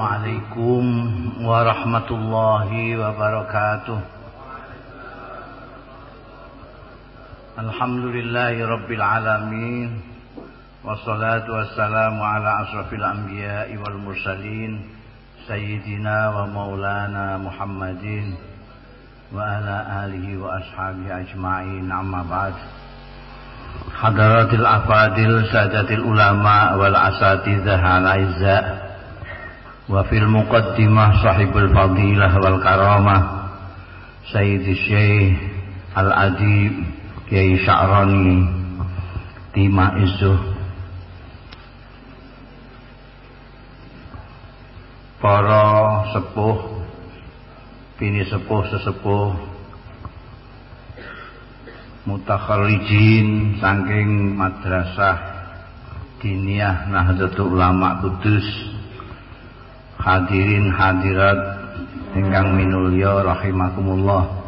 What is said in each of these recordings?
عليكم ورحمة الله وبركاته. الحمد لله رب العالمين والصلاة والسلام على أشرف الأنبياء والمرسلين سيدنا ومولانا محمدين وعلى آله وأصحابه أجمعين. أما بعد حضرات الأفاضل سادة العلماء والأساتذة الأعزاء وفي المقدمة صاحب الفضيلة والكرامة سيد الشيخ الأديب كي شعراني تيما إزه para sepuh bini sepuh sesepuh mutakharijin saking madrasah diniyah Nahdlatul Ulama Kudus Hadirin hadirat ingkang minulya rahimakumullah.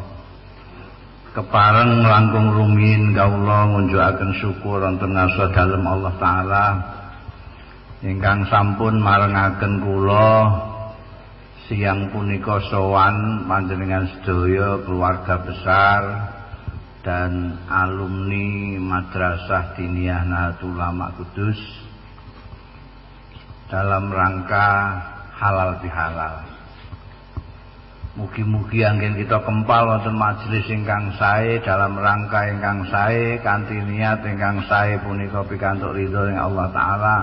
Kepareng langkung rumin kawula ngunjukaken syukur wonten ngarsa dalem Allah taala. Ingkang sampun marengaken kula siang punika sowan panjenengan sedaya keluarga besar dan alumni Madrasah Diniyah Nahdlatul Ulama Kudus. Dalam rangka halal bihalal. Mugi-mugi angin kita kempal wonten majelis ingkang sae dalam rangka ingkang sae kanthi niat ingkang sae punika pikantuk ridho ing Allah taala.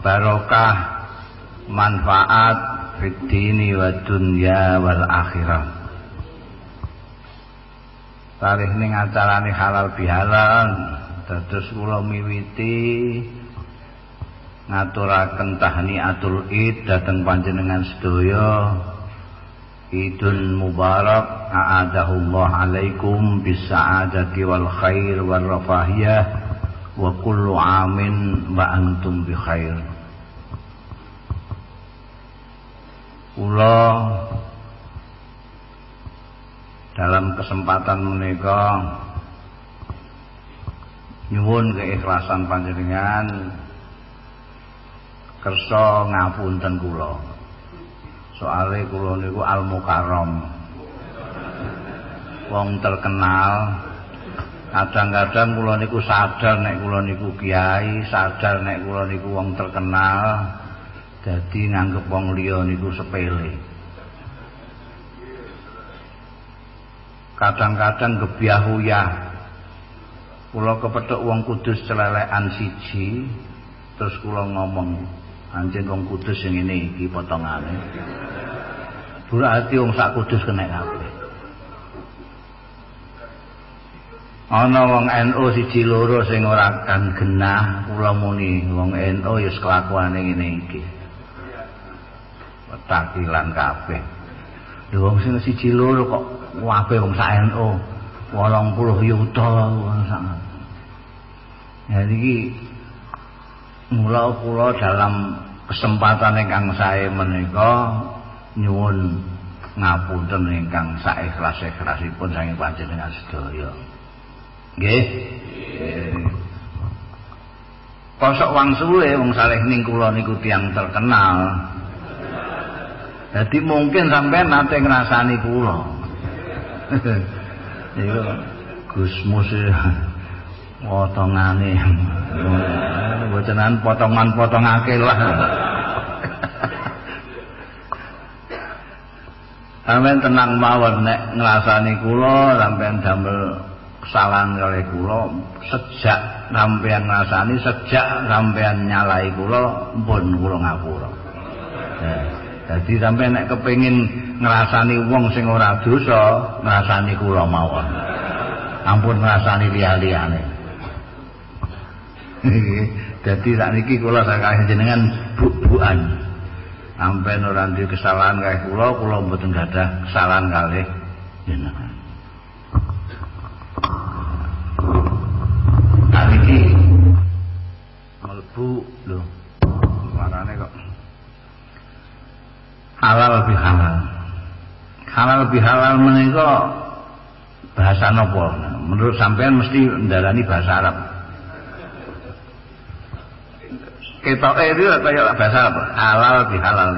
Barokah manfaat fid dini wa dunya wal akhirah. Tarikh ning acarane halal bihalal dados kula miwiti ngaturaken tahniatul id dateng panjenengan sedaya. Idul Mubarak a'adahullah alaikum bisa'adati wal khair wal rafahiyah wa kullu amin wa antum bi khair. Kula dalam kesempatan menika nyuwun keikhlasan panjenengan kersa ngapunten kula. Soale kula niku al mukarram wong terkenal. Kadang-kadang kula niku sadar nek kula niku kiai sadar nek kula niku wong terkenal dadi nganggep wong liya niku sepele. Kadang-kadang gebyahuyah kula kepethuk wong kudus celelekan siji terus kula ngomong anjing wong kudus sing ngene iki potongane berarti wong sak kudus kena kabeh. Ana wong NU siji loro sing ora kan genah kula muni wong NU ya kelakuane ngene iki. Petakilan kabeh. Lho wong sing siji loro kok kabeh wong sak NU 80 yuta wong sak. Ya iki mula kula dalam kesempatan ingkang saya menika nyuwun ngapunten ingkang saikhlas-ikhlasipun saking panjenengan sedaya. Nggih. Kosok wangsule wong saleh ning kula niku tiyang terkenal. Jadi mungkin sampai nate ngrasani kula. Iku Gusmus potongane. Botenan potongan-potongake lah. Sampeyan tenang mawon nek ngrasani kula sampeyan damel kesalahan kali kula sejak sampeyan ngrasani sejak sampeyan nyalai kula pun kula ngapura. Jadi sampeyan nek kepengin ngrasani wong sing ora dosa ngrasani kula mawon. Ampun ngrasani liya-liyane. Jadi saat ini kula sakit jenengan. Sampai ora duwe kesalahan kae kula, kula mboten gadah kesalahan kalih jenengan. Saat ini lho. Warane kok halal lebih halal. Halal lebih halal menika bahasa napa? Menurut sampean mesti ndarani bahasa Arab. Ketoke itu kaya bahasa apa? Halal bihalal.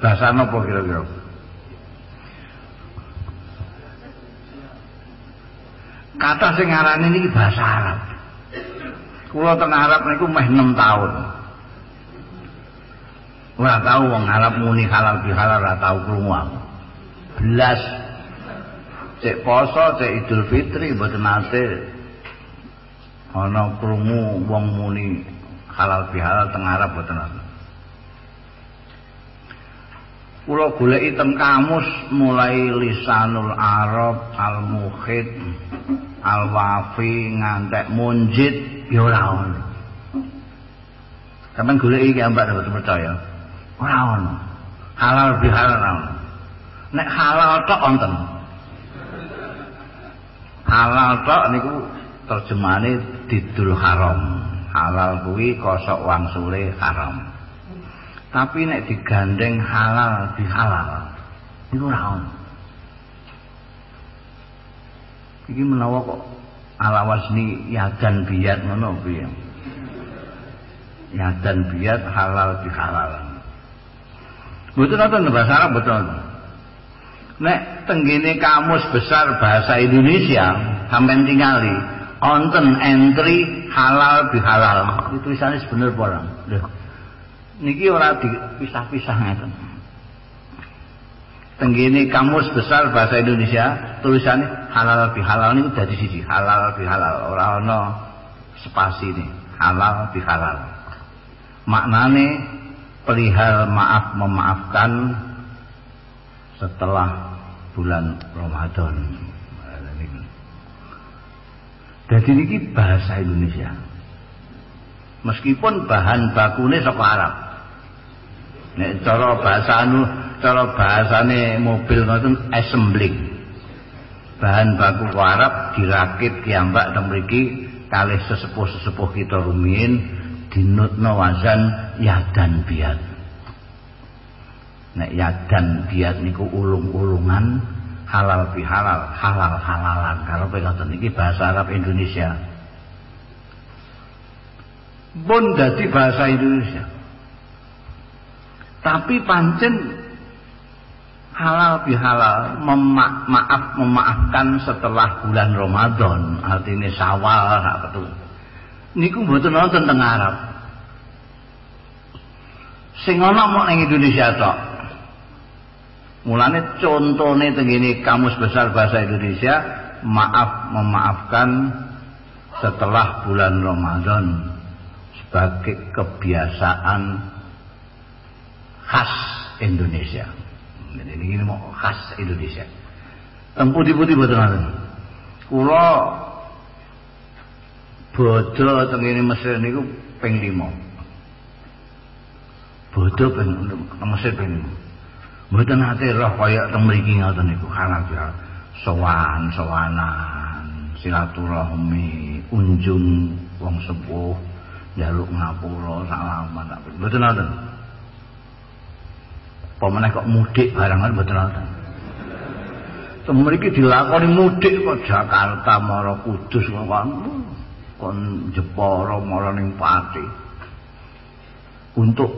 Bahasa apa kira-kira? Kata sing ngarani niki bahasa Arab. Kula teng Arab niku meh 6 tahun. Ora tau wong Arab muni halal bihalal ora tau krungu. Belas cek poso cek Idul Fitri mboten nate ana krungu wong muni halal bihalal teng Arab mboten nate. Kula goleki teng kamus mulai lisanul Arab al-mukhid al-wafi ngantek munjid ya ora ono. Sampeyan goleki iki ambak mboten percaya. Ora ono. Halal bihalal ora. Nek halal tok wonten. Halal tok niku terjemahane didul haram. Halal kuwi kosok wangsule haram. tapi nek digandeng halal bihalal itu ora ono iki menawa kok alawas ni yadan biat ngono piye yadan biat halal bihalal betul nonton bahasa Arab betul nek tenggine kamus besar bahasa Indonesia sampai tinggali onten entry halal bihalal itu tulisannya sebenarnya orang niki ora dipisah-pisah ngeten. Tenggene kamus besar bahasa Indonesia tulisannya halal bihalal niku dadi siji, halal bihalal ora ana spasi ini, halal bihalal. Maknane perihal maaf memaafkan setelah bulan Ramadan. Jadi ini bahasa Indonesia. Meskipun bahan bakune saka Arab. Nek cara bahasa anu, cara bahasane mobil ngoten assembling. Bahan baku Arab dirakit kiambak teng mriki kalih sesepuh-sesepuh kita rumiyin dinutno wazan yadan biat. Nek yadan biat niku ulung-ulungan halal bihalal, halal halalan. Kalau ngoten iki bahasa Arab Indonesia. Pun dadi bahasa Indonesia. tapi pancen halal bihalal mema maaf memaafkan setelah bulan Ramadan artinya sawal apa tuh niku mboten nonton teng Arab sing ana mok Indonesia tok mulane contone teng kamus besar bahasa Indonesia maaf memaafkan setelah bulan Ramadan sebagai kebiasaan khas Indonesia. Ini ini mau khas Indonesia. Tempu putih betul nanti. Kulo bodo teng ini Mesir niku ping 5. Bodo ping Mesir 5. Mboten nate roh kaya teng mriki ngoten niku halal ya. Sowan, sowanan, silaturahmi, unjung wong sepuh, njaluk ngapura salaman. Mboten ngoten. pemenah kok mudik barangan betul betul Semriki dilakoni mudik kok Jakarta mara Kudus kon kon Jepara mara ning Pati untuk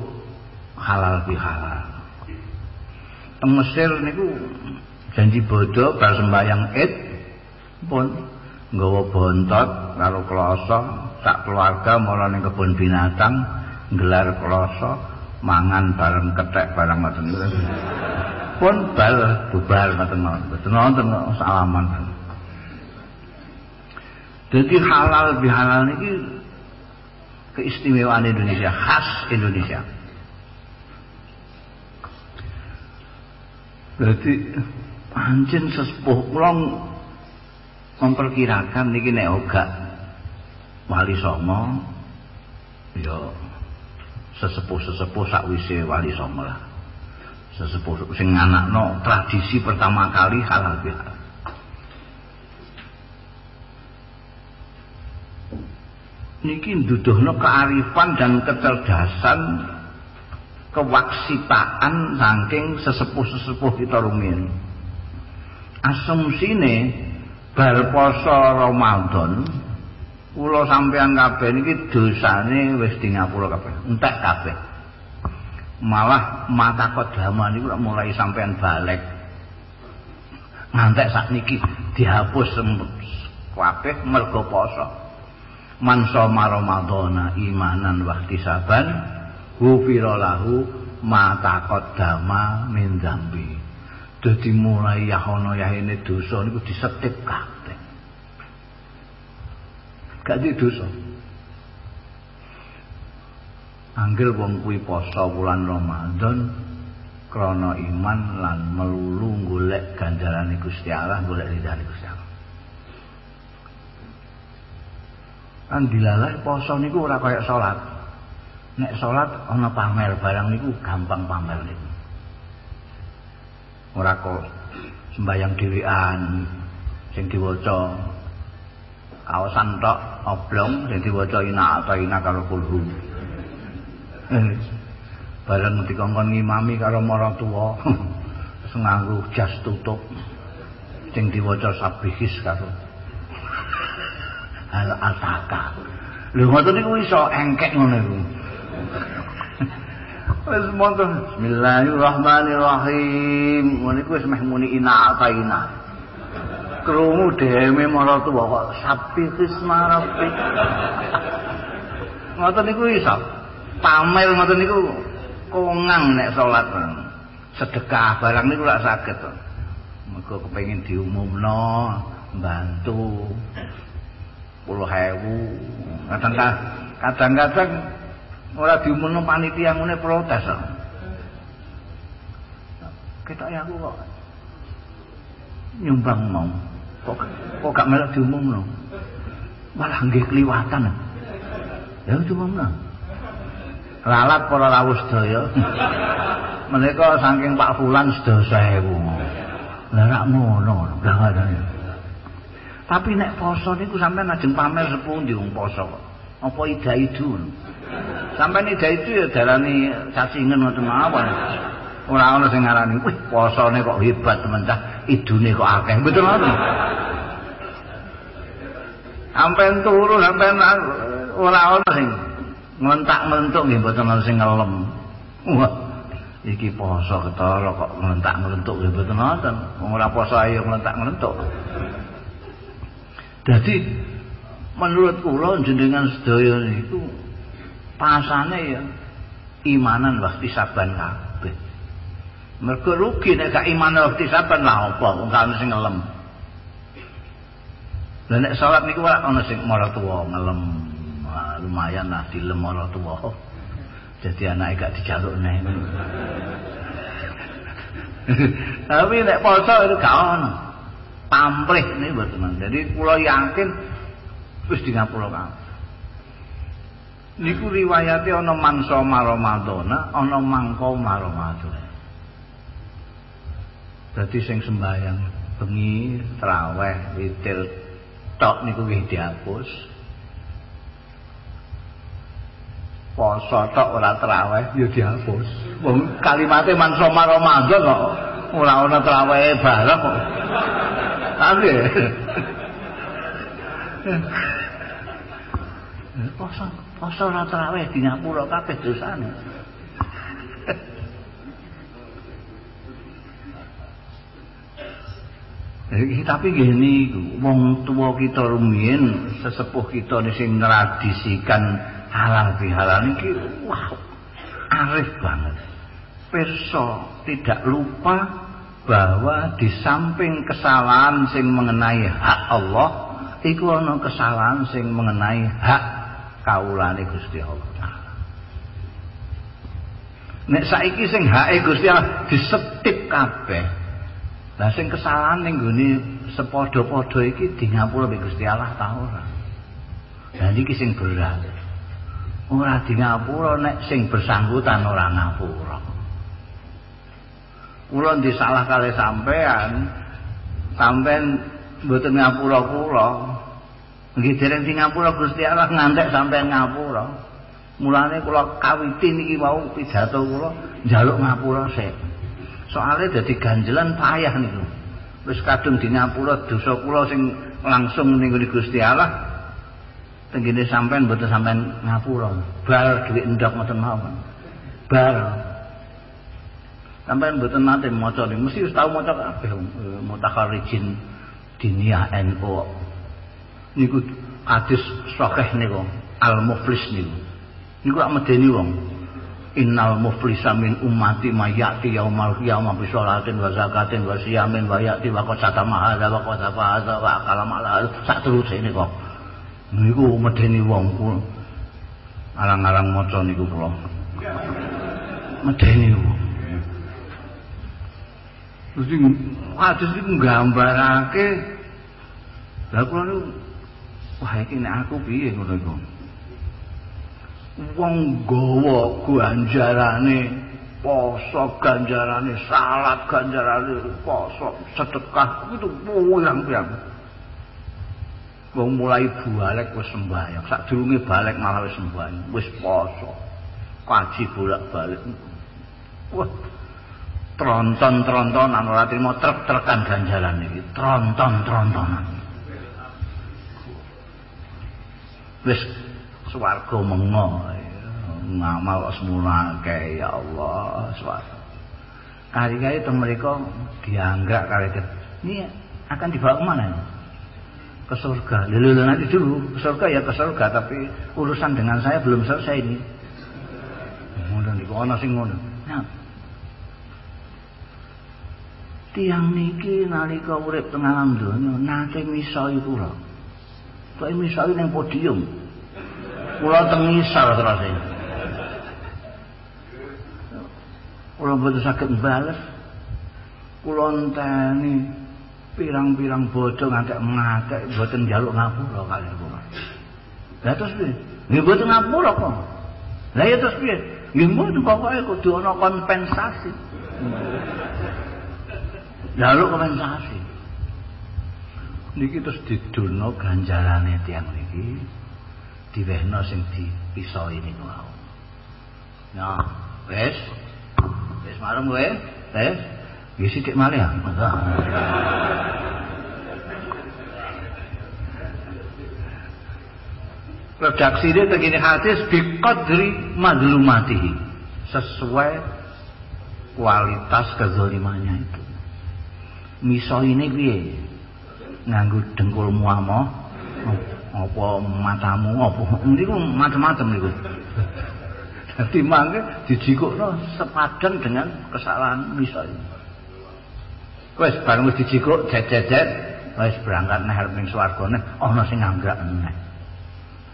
halal bihalal. Teng Mesir niku janji bodo bar sembayang Id. Pun nggawa bontot karo kloso sak keluarga mara ning kebun binatang gelar kloso mangan bareng ketek bareng ngoten. Pun bal bubar ngoten ngoten. Wonten salaman. Jadi halal bihalal ini keistimewaan Indonesia khas Indonesia jadi anjing sesepuh kulong memperkirakan niki nek ogak wali songo ya sesepuh-sesepuh sakwise wali songo lah. Sesepuh sing anakno tradisi pertama kali halal bihalal. Niki nduduhno kearifan dan kecerdasan kewaksitaan saking sesepuh-sesepuh kita rumiyin. Asumsine bar poso Ramadan kula sampean kabeh niki dosane wis di ngapura kabeh entek kabeh. Malah mata kodama niku mulai sampean balik. Ngantek sak niki dihapus kabeh mergo poso. Man soma ramadhana imanan waktu saban ghufira lahu mata kodama min dzambi dadi mulai yahono yahene dosa niku disetip kabeh gak di dosa. Anggil wong kuwi poso bulan Ramadan krana iman lan melulu golek ganjarane Gusti Allah, golek ridane Gusti Allah. Kan dilalah poso niku ora kaya salat. Nek salat ana pamer barang niku gampang pamer niku. Ora kok sembayang dhewean sing diwaca. Kaosan tok oblong sing diwaca ina atau ina karo kulhu. Eh, bareng dikongkon ngimami karo maratuwa terus nganggo jas tutup sing diwaca sabihis karo al ataka lho ngoten niku iso engkek ngono iku wis monten bismillahirrahmanirrahim. Ngono iku wis meh muni ina atau ina. Krungu dheme maratuwa kok sapi kisma rabbi ngoten niku iso. Pamer ngoten niku kongang nek salat. Sedekah barang niku lak saged. Mergo kepengin diumumno bantu puluh hewu kadang-kadang ora diumumno panitia ngene protes kita ya aku kok. Nyumbang mau. Kok kok gak melok diumumno? Malah nggih kliwatan. Ya diumumno. Lalat para rawuh sedaya menika saking Pak Fulan sedaya 1000 lah rak ngono tapi nek poso niku sampean ajeng pamer sepundi wong poso kok? Apa ida sampean ida itu ya darani cacingen ngoten mawon ora ana sing ngarani wih posone kok hebat temen cah idune kok akeh betul ngoten sampean turu sampean ora ana sing nglentak-nglentuk nggih mboten ana sing ngelem. Wah, iki poso ketara kok mboten wonten. Wong ora poso ayo nglentak-nglentuk. Dadi menurut kula jenengan sedaya niku pasane ya imanan waktu saban kabeh. Mergo rugi nek gak iman waktu saban lah apa wong kan sing ngelem. Lah nek salat niku ora ana sing mara tuwa ngelem. lumayan lah dilem mara tuwa. Jadi anake gak dijaluk neh. Tapi nek poso itu gak ana. Pamrih nih buat teman. Jadi kula yakin wis di ngapura kabeh. Niku riwayate ana mangsa Ramadhana, ana mangka Ramadhana. Dadi sing sembayang bengi, traweh, witir, tok niku nggih dihapus. Poso tok ora traweh ya dihapus. Wong kalimate mangsa Ramadan kok ora ana traweh bareng kok. Tapi poso poso ora traweh di ngapura kabeh dosane. Eh, tapi gini, wong tua kita rumiyin, sesepuh kita ini sing tradisikan halal bihalal ini, wah, arif banget. Perso tidak lupa bahwa di samping kesalahan sing mengenai hak Allah, iku ana kesalahan sing mengenai hak kaulane Gusti Allah. Nek saiki sing hak Gusti Allah disetip kabeh, Lah sing kesalahan ning gone sepadha-padha iki di ngapura mbek Gusti Allah ta ora? Lah iki sing berat. Ora di ngapura nek sing bersangkutan ora ngapura. Kula disalah kali sampean, sampean mboten ngapura kula. Nggih dereng di ngapura Gusti Allah ngantek sampean ngapura. Mulane kula kawiti niki wau pidato kula njaluk ngapura sik. soalnya jadi ganjelan payah niku wis kadung di ngapura dosa kula sing langsung ning Gusti Allah Tenggine sampean mboten sampean ngapura. Bal duit endok ngoten mawon. Bal. Sampean mboten nate maca niku mesti wis tau maca kabeh eh, mutakharijin diniyah NU. Niku hadis sahih niku al-muflis niku. Niku rak medeni wong. Innal muflisa min ummati mayati yaumal qiyamah bi sholatin wa zakatin wa siyamin wa yati wa qad satama hadza wa qad hadza wa kalama ala sak teruse niku. niku medeni wong alang-alang maca niku kula medeni wong Terus ini hadis ini nggambarake lah kula niku wah iki nek aku piye ngono iku? Wong gawa ganjarane poso ganjarane salat ganjarane poso sedekah itu pirang-pirang wong mulai balik wis sembahyang. Sadurunge balik malah wis sembahyang. Wis poso. Kaji bolak-balik. Wah tronton-trontonan ora trimo trek-trekan ganjaran iki. Tronton-trontonan wis swarga mengo ngamal semula ke ya Allah swarga kali-kali itu mereka dianggap kali ini akan dibawa ke mana ya? ke surga. Lalu nanti dulu ke surga ya ke surga, tapi urusan dengan saya belum selesai ini. Ngono niku ana sing ngono. Nah. Tiang niki nalika urip teng alam donya nate misoi kula. Kok misoi ning podium. Kula teng ngisor terus. Kula boten saged bales. Kula enteni pirang-pirang bodoh ngantek ngatek mboten njaluk ngapura kali kula. Lah terus piye? Nggih mboten ngapura kok. Lah ya terus piye? Nggih mboten pokoke kudu ana kompensasi. Njaluk kompensasi. Niki terus didono ganjarane tiang niki diwehno sing dipisoi niku wau. Nah, wis. Wis marung kowe? Wis. Ya sithik malih ya. Redaksi dia begini hadis biqadri madlumatihi sesuai kualitas kezalimannya itu. Miso ini piye? Nganggo dengkulmu amo apa matamu apa niku macam-macam niku. Dadi mangke dijikukno sepadan dengan kesalahan miso ini. Wes bareng wis dijikuk jejet-jejet wis berangkat neh arep ning swargane ana sing nganggak neh.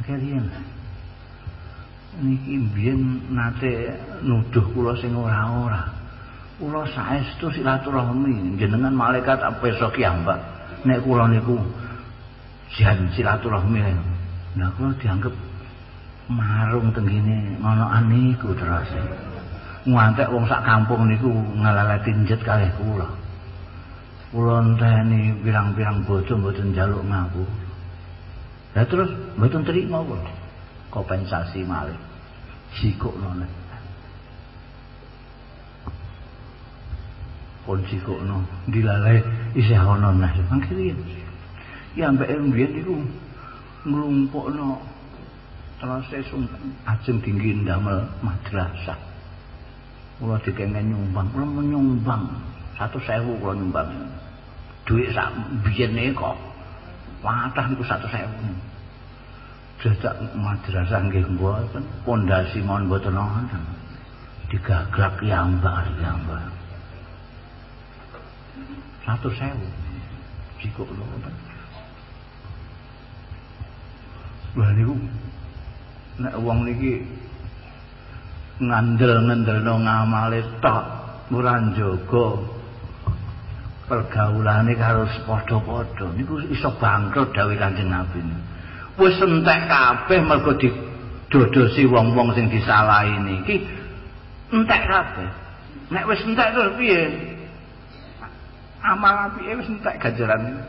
Kalian niki biyen nate nuduh kula sing ora-ora. Kula saestu silaturahmi jenengan malaikat apa iso kiambak. Nek kula niku jan silaturahmi. Nah kula dianggap marung tenggine ngono aniku terus. Ngantek wong sak kampung niku ngalalati jet kalih kula. kula enteni pirang-pirang bojo mboten njaluk ngaku. Lah terus mboten trimo kok. Kompensasi malih. Sikukno nek. Pun sikukno dilalae isih ana neh. Mangke piye? Ya mbek mbiyen iku nglumpukno terus ajeng tinggi ndamel madrasah. Kula dikengen nyumbang, kula nyumbang. Satu sewu kula nyumbang. duit sak biyen kok watah niku 100.000 jajak madrasah nggih mboten pondasi mon mboten wonten digaglak yambak yambak 100.000 cukup lho Wah niku nek wong niki ngandel-ngandelno ngamale tok ora njogo pergaulane karo padha-padha niku iso bangkrut dawuh Kanjeng Nabi. Wis entek kabeh mergo didodosi wong-wong sing disalahi niki entek kabeh. Nek wis entek terus piye? Amal apike wis entek ganjaran.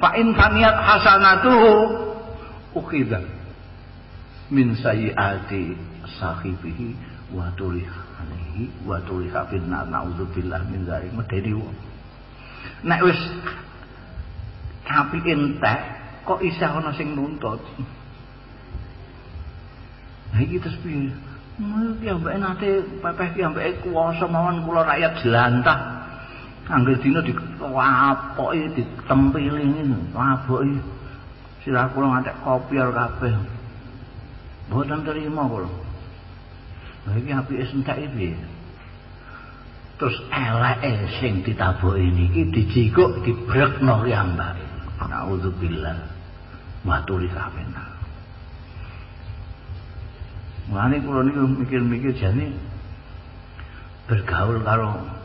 Fa in kaniyat hasanatuhu ukhidha min sayyiati sahibihi wa tuliha alaihi wa tuliha bin na'udzubillah min dzalik medeni wong. nek wis tapi entek kok isih ana sing nuntut Nah iki terus piye? Iki ambek nate pepeh ki ambek kuwasa mawon kula rakyat jelantah. Angger dina dikapoki ditempili ngene, waboki. Sirah kula ngantek kopior kabeh. Mboten terima kula. Lah iki apike entek iki. Terus eleke sing ditabuki niki dijikuk dibrekno ki ambak. Nauzubillah. Maturi kabeh. Mulane kula niku mikir-mikir jane bergaul karo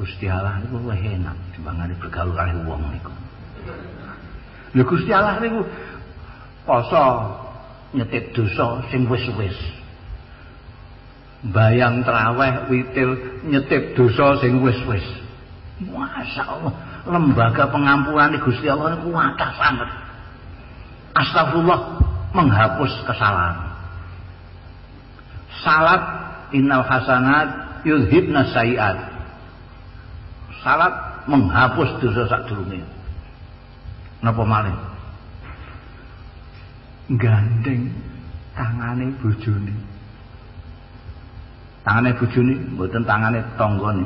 Gusti Allah niku luwih enak timbangane bergaul karo wong niku. Lha Gusti Allah niku poso nyetip dosa sing wis-wis. Bayang traweh witil nyetip dosa sing wis-wis. Masyaallah, lembaga pengampunan Gusti Allah niku kuatah sanget. Astagfirullah menghapus kesalahan. Salat innal hasanat yudhibna sayiat. Salat menghapus dosa sak durunge. Napa malih? Gandeng tangane bojone. Tangane bojone mboten tangane tanggane.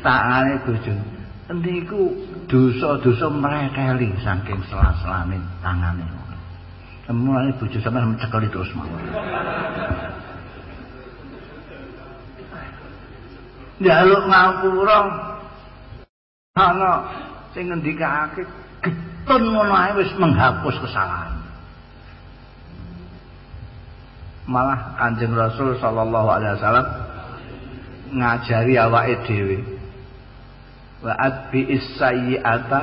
Tangane bojone. Niku dosa-dosa mrekeli saking sela-selane tangane. Mulane bojo sampeyan cekeli terus mawon. Jaluk ngapura? Ana sing ngendikake getun ngono ae wis menghapus kesalahan. Malah Kanjeng Rasul sallallahu alaihi wasallam ngajari awake dhewe wa adbi isayyi'ata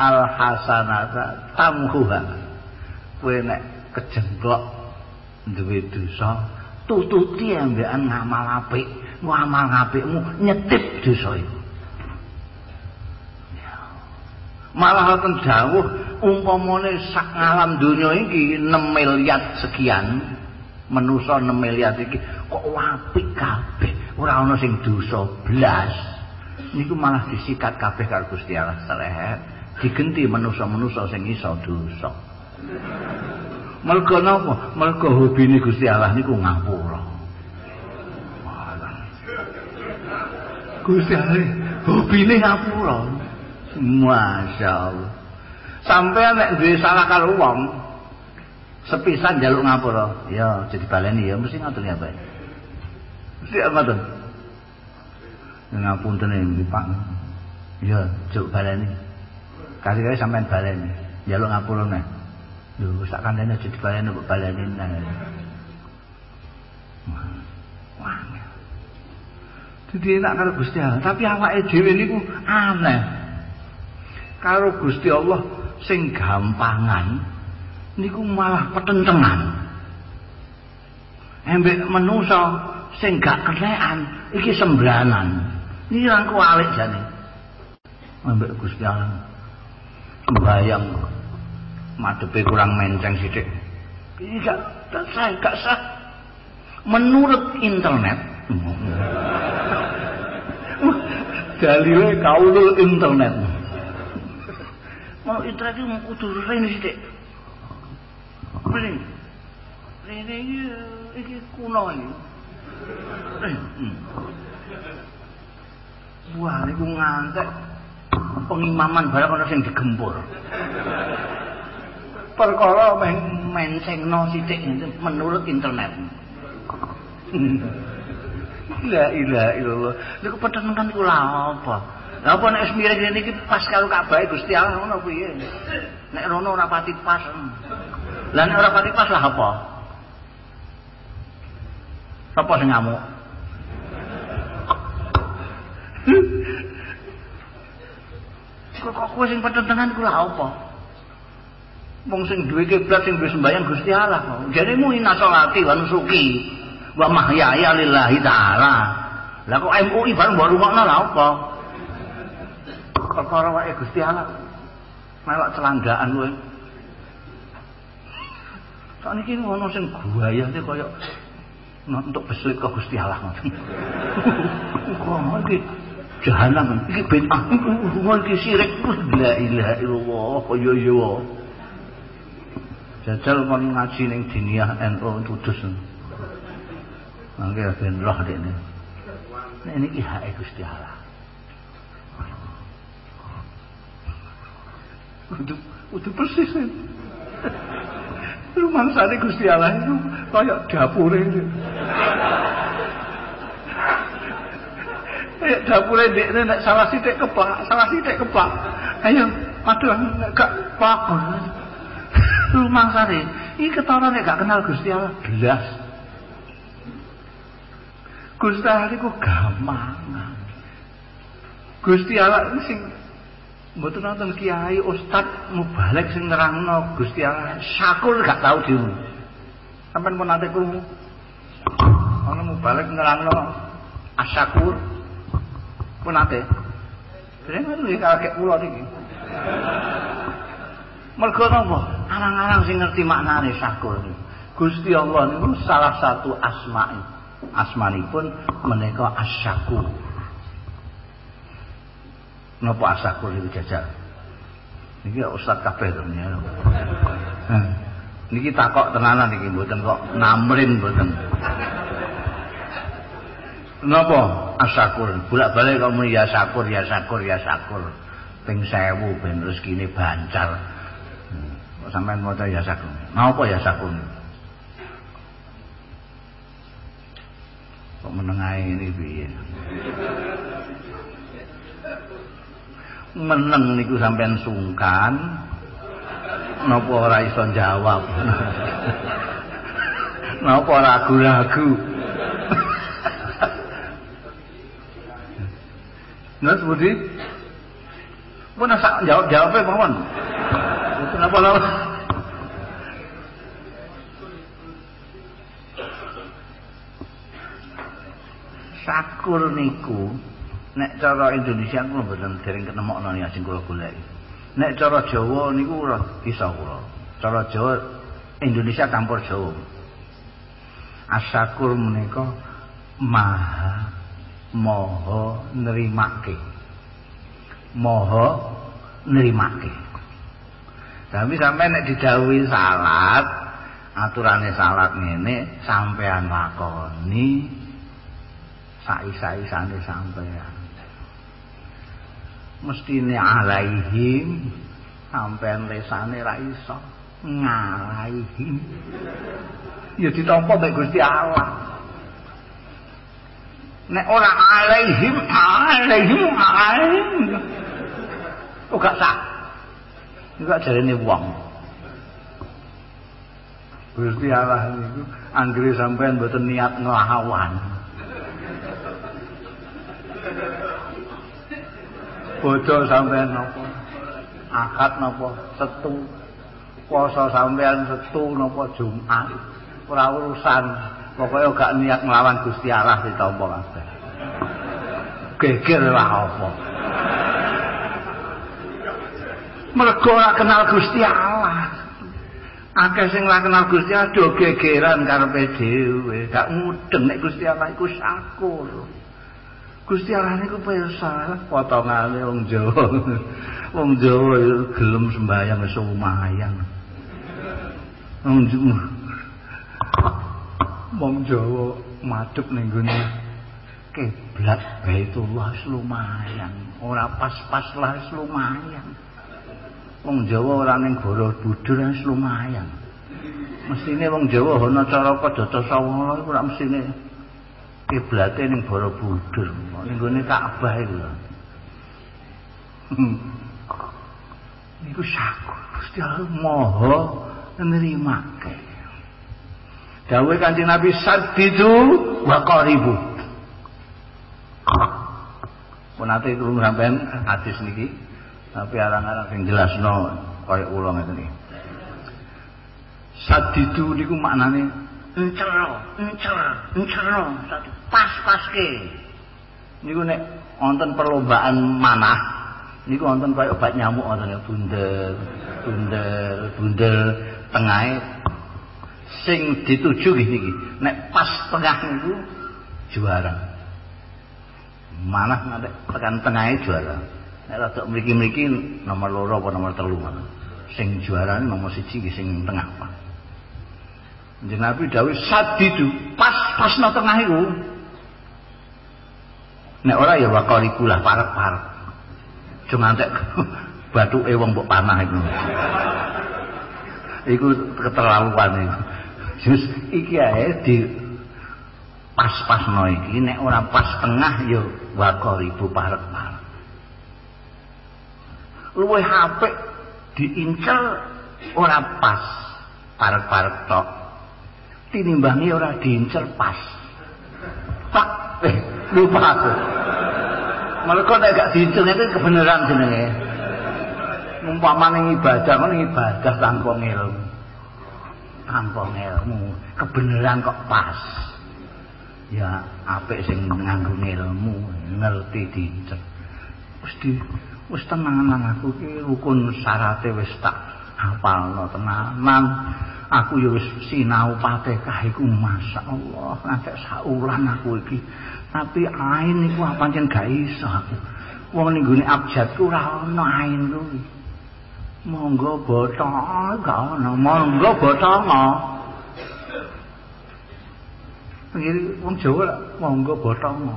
al hasanata tamhuha. Kowe nek kejengklok duwe dosa tututi ambekan ngamal apik ngamal apikmu nyetip dosa iku. Malah wonten dawuh umpamane sak ngalam donya iki 6 miliar sekian menusa 6 miliar iki kok apik kabeh? Ora ana sing dosa blas. Niku malah disikat kabeh karo Gusti Allah selehet digenti manusa-manusa sing iso dosa. Mergo napa? Mergo hobine Gusti Allah niku ngapura Gusti Allah hobine ngapura masyaallah sampai nek duwe salah karo wong sepisan jaluk ngapura ya jadi baleni ya mesti ngatur ya bae mesti ngoten ngapunten nggih Pak. Ya, juk baleni. Kali-kali sampean baleni. Njaluk ngapura neh. Lho, sak kandhane aja dibaleni kok baleni neh. Wah. Jadi enak karo Gusti Allah, tapi awake dhewe niku aneh. Karo Gusti Allah sing gampangan niku malah petentengan. Embek menusa sing gak kenekan iki sembranan. Ini rangku alik jane. Ambek Gusti Allah. Kebayang madepe kurang menceng sithik. Iki gak gak sah. Menurut internet. Dalile kaulul internet. Mau internet itu kudu rene sithik. Rene. Rene iki kuno iki. Hmm. Wah, niku ngantek pengimaman barang ana sing digempur. Perkara meh mencengno sithik menurut internet. La ilaha illallah. Niku petenengan iku lha apa? Lah apa nek semire ngene iki pas karo Ka'bah Gusti Allah ngono piye? Nek rono ora pati pas. Lah nek ora pati pas lah apa? Apa sing ngamuk? Kok kowe sing petentengan ku lha apa? Wong sing duwe kiblat sing wis sembayang Gusti Allah kok. Jane mu inna sholati wa nusuki wa mahyaya lillahi taala. Lah kok MUI bareng mbok rungokno lha apa? Perkara wae Gusti Allah. Melok celanggaan kowe. Sak niki ono sing guayane kaya untuk beslit ke Gusti Allah ngoten. Kok iki jahanam iki bid'ah iki syirik la ilaha illallah kaya yo jajal kon ngaji ning diniyah NU tudus mangke ben roh dene nek niki hak Gusti Allah. Kudu kudu persis rumah sana Gusti Allah itu kayak dapur ini. Kayak dapur ini nek salah sidik keplak salah sidik keplak. Ayo aduh gak apa rumah sana ini ketara nek gak kenal Gusti Allah. Jelas Gusti Allah itu gampang Gusti Allah sing Mboten nonton kiai ustad mubalek sing nerangno Gusti Allah syakur gak tau dimu. Sampeyan pun nate krungu. Ana mubalek nerangno asyakur. Pun nate. Dene ngono iki kakek kula niki. Mergo napa? Arang-arang sing ngerti maknane syakur. Gusti Allah niku salah satu asma'i. Asmanipun menika asyakur. napa asakur iki jajal niki ustaz kabeh to niki takok tenanan iki mboten kok namrin mboten. Napa asakur bolak-balik muni ya sakur ya sakur ya sakur ping 1000 ben rezekine bancar. Kok sampean maca ya sakur napa ya sakur kok menengae ini piye? Meneng niku sampean sungkan. Napa ora iso jawab? Napa ragu-ragu? Nah, seperti pun asa jawab jawabnya mohon. Kenapa lawan? Sakur niku nek cara Indonesia kula mboten dereng kenemokno ya sing kula golek. Nek cara Jawa niku ora bisa kula. Cara Jawa Indonesia campur Jawa. Asyakur menika maha moho nerimake. Moho nerimake. Tapi sampai nek didhawuhi salat, aturane salat ngene sampean lakoni sai-sai-sane sampean. mestine alaihim sampean lesane ra iso. Ngalaihim. Ya ditampa mek Gusti Allah. Nek ora alaihim alaihim alaihim. Gak sak juga jarene wong? Gusti Allah niku anggere sampean mboten niat nglawan bojo sampean napa? Akad napa? Setu. Poso sampean setu napa? Jumat. Ora urusan. Pokoke gak niat nglawan Gusti Allah ditampa kabeh geger lah apa. Mergo ora kenal Gusti Allah. Akeh sing ora kenal Gusti Allah do gegeran karepe dhewe. Gak mudeng nek Gusti Allah iku sakur Gusti Allah niku pirsa potongane wong Jawa. Wong Jawa gelem sembahyang wis lumayan. Wong Jawa. Wong Jawa madhep ning gone kiblat Baitullah lumayan. Ora pas-pas lah lumayan. Wong Jawa ora ning Borobudur wis lumayan. Mestine wong Jawa ana cara padha iku ora mestine kiblate ning Borobudur ning gone Ka'bah iku lho. Hmm. niku sakur Gusti Allah maha nrimake dawuh Kanjeng Nabi sadidu wa qaribu. Pun ate krungu sampean hadis niki tapi arang-arang sing jelasno kaya kula ngeten iki. Sadidu niku maknane encer encer encer pas-paske. Niku nek wonten perlombaan manah niku wonten kaya obat nyamuk wonten bunder bunder bunder tengahe sing dituju niki. Nek pas tengah niku juara. Manah nek tekan tengahe juara. Nek rada mriki-mriki nomor loro apa nomor telu sing juara nomor siji sing tengah pas Kanjeng Nabi sadidu pas pas no tengah iku nek ora ya wakariku lah parek-parek. Aja ngantek bathuke wong mbok panah iku. Iku keterlaluan iku. Jus iki ae di pas-pasno iki. Nek ora pas tengah ya wakariku parek-parek. Luwih apik diincer ora pas parek-parek tok. Tinimbangi ora diincer pas. Pak lupa aku. Mereka nek gak diincer itu kebenaran jenenge. Umpamane ibadah kan ibadah tanpa ilmu tanpa ilmu kebenaran kok pas. Ya apik sing nganggo ilmu ngerti diincer wis di wis tenanan aku iki rukun syarate wis tak hafalno tenanan. Aku ya wis sinau Fatihah iku masyaallah ngantek saulan aku iki tapi ain iku pancen gak iso. Wong ning gone abjadku ora ana ain kuwi monggo botong gak ana monggo botong Ngiri wong Jawa monggo botong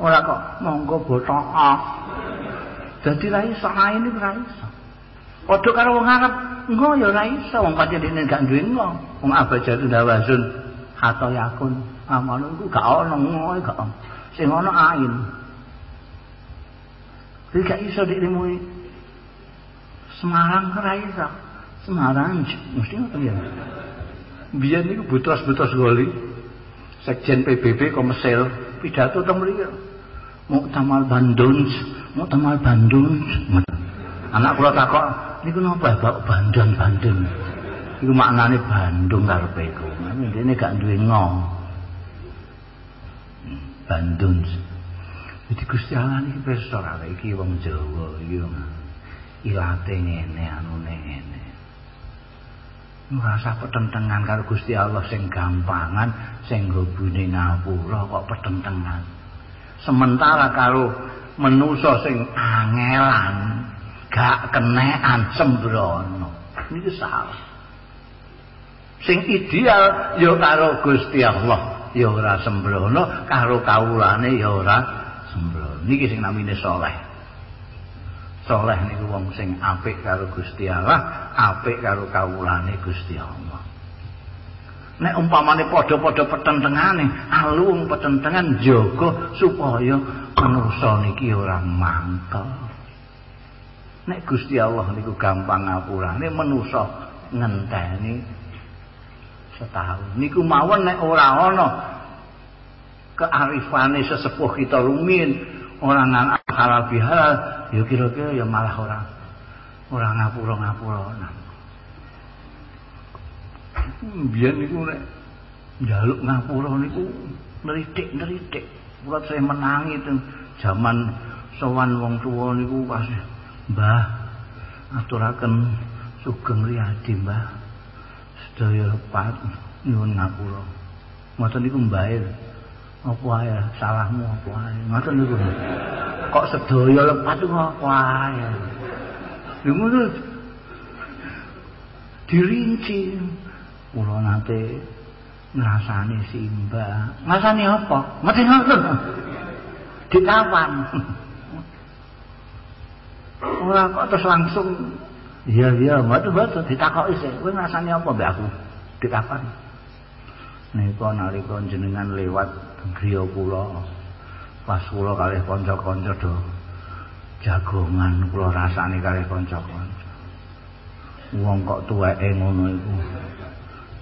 ora kok monggo botong Dadi ra iso ini ra iso. Padha karo wong Arab, engko ya ra iso. Wong pancen dene gak duwe ngo. Wong abajatu dawazun hato yakun. Amono iku gak ono ngo gak ono. Sing ono ain. Dadi gak iso muni Semarang ra iso. Semarang mesti ngoten ya. Biyen niku butos-butos goli. Sekjen PBB Komesil pidato teng mriki. Muktamal Bandung mau temal Bandung anak kula takok niku napa Pak Bandung Bandung iku maknane Bandung karepe iku ini gak duwe ngong Bandung. Jadi Gusti Allah niki pirsa ra iki wong Jawa iki ilate ngene anune ngene. Ngrasa petentengan karo Gusti Allah sing gampangan sing hubune ngapura kok petentengan sementara karo menusa sing angelan gak kenekan sembrono. Iki salah. Sing ideal ya karo Gusti Allah ya ora sembrono karo kawulane ya ora sembrono. Niki sing namine saleh saleh niku wong sing apik karo Gusti Allah apik karo kawulane Gusti Allah. Nek umpamane padha-padha petentengane alung petentengan jaga supaya manusa niki ora mangkel. Nek Gusti Allah niku gampang ngapurane manusa ngenteni setahun. Niku mawon nek ora ana kearifane sesepuh kita rumin orang nang halal bihalal ya kira-kira ya malah ora ora ngapura-ngapura. Biyen niku nek njaluk ngapura niku neritik-neritik. kula saya menangi itu zaman sowan wong tuwa niku pas Mbah aturaken sugeng riyadi Mbah sedaya lepat nyuwun ngapura. Ngoten niku mbae apa ae? Salahmu apa ae? Ngoten niku. Kok sedaya lepat kok apa ae? Lho dirinci. Kula nate ngrasani simba. Ngrasani apa? Mati ngoten? Dikawan ora kok terus langsung iya iya. Mboten mboten ditakoki sih kowe ngrasani apa mbak aku? Dikawan nika nalika jenengan lewat griya kula pas kula kalih kanca-kanca do jagongan kula rasani kalih kanca-kanca. Wong kok tuweke ngono iku?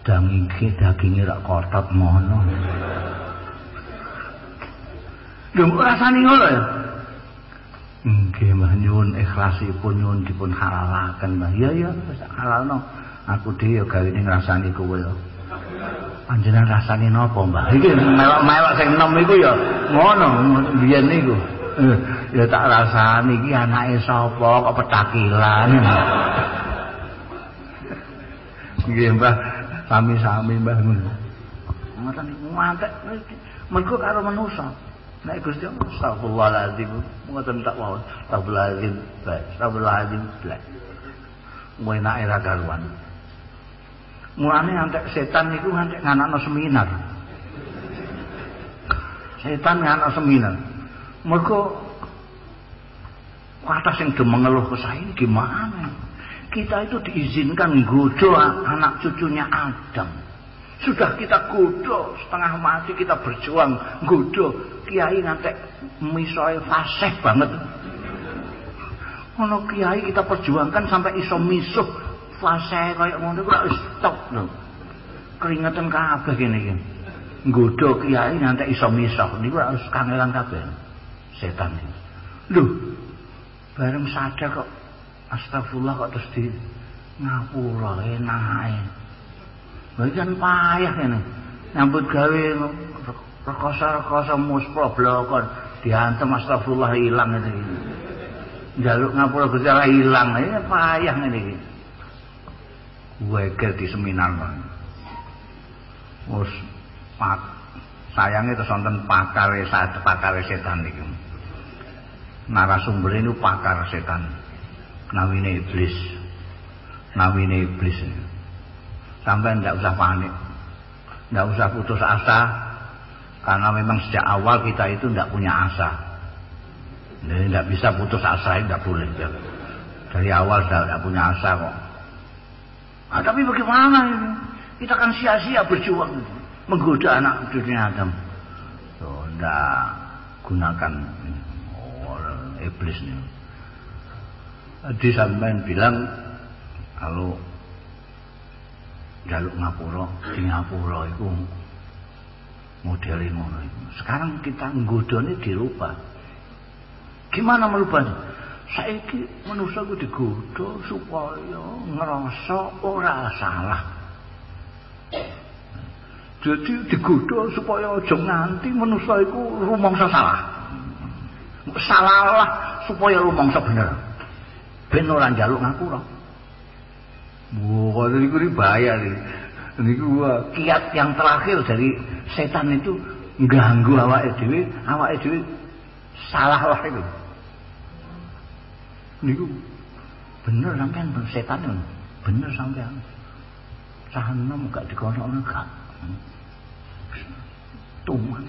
Dang iki daginge rak kotot mono. Lho rasane ngono ya. Nggih Mbah nyuwun ikhlasipun nyuwun dipun halalaken Mbah. Iya iya wis halalno. Aku dhewe ya gawe ning rasane kowe ya. Panjenengan rasane napa Mbah? Iki melok-melok sing enom iku ya ngono biyen niku. Ya tak rasani iki anake sapa kok petakilan. Nggih Mbah, sami-sami mbah ngono. Ngoten niku mantek mergo karo manusa. Nek Gusti Allah astagfirullahalazim ngoten tak wae. Astagfirullahalazim. Astagfirullahalazim. enak era karuan. Mulane antek setan niku ngantek nganakno seminar. Setan nganakno seminar. Mergo kata sing do mengeluh ke saya gimana? Kita itu diizinkan godo anak cucunya Adam. Sudah kita godo setengah mati kita berjuang godo kiai ngantek misoe fasih banget. Ono kiai kita perjuangkan sampai iso misuh fase kayak ngono wis stop lho. Keringetan kabeh kene iki. Nggodha kiai nganti iso misuh niku harus kangelan kabeh. Setan iki. Lho. Bareng sadar kok astagfirullah kok terus di ngapura enake. Lha kan payah kene. Nyambut gawe rekoso-rekoso muspro blokon. Diantem astagfirullah ilang ngene jaluk ngapura Gusti Allah ilang. Ini payah ngene iki. Weger di seminar wis pak sayange terus wonten pakare pakare setan iki. Narasumber ini pakar setan. Nawine iblis. Nawine iblis sampai ndak usah panik. Ndak usah putus asa karena memang sejak awal kita itu ndak punya asa jadi tidak bisa putus asa, tidak boleh. Dari awal sudah tidak punya asa kok. Ah, tapi bagaimana ini? Kita kan sia-sia berjuang menggoda anak dunia Adam. So, tidak gunakan oh, iblis ini. Di sampean bilang kalau jaluk ngapura di ngapura itu modelin ngono Sekarang kita nggodone dirubah. Gimana merubahnya? Saiki manusia ku digoda supaya ngerasa ora salah. Jadi digoda supaya aja nganti manusia iku rumangsa salah. Salahlah supaya rumangsa bener. Ben ora njaluk ngapura. Wah, niku bahaya nih. Niku kiat yang terakhir dari setan itu ganggu awake dhewe, awake dhewe salah lah itu. niku bener sampean setan bener sampean. Cah enom gak dikono gak. Tuman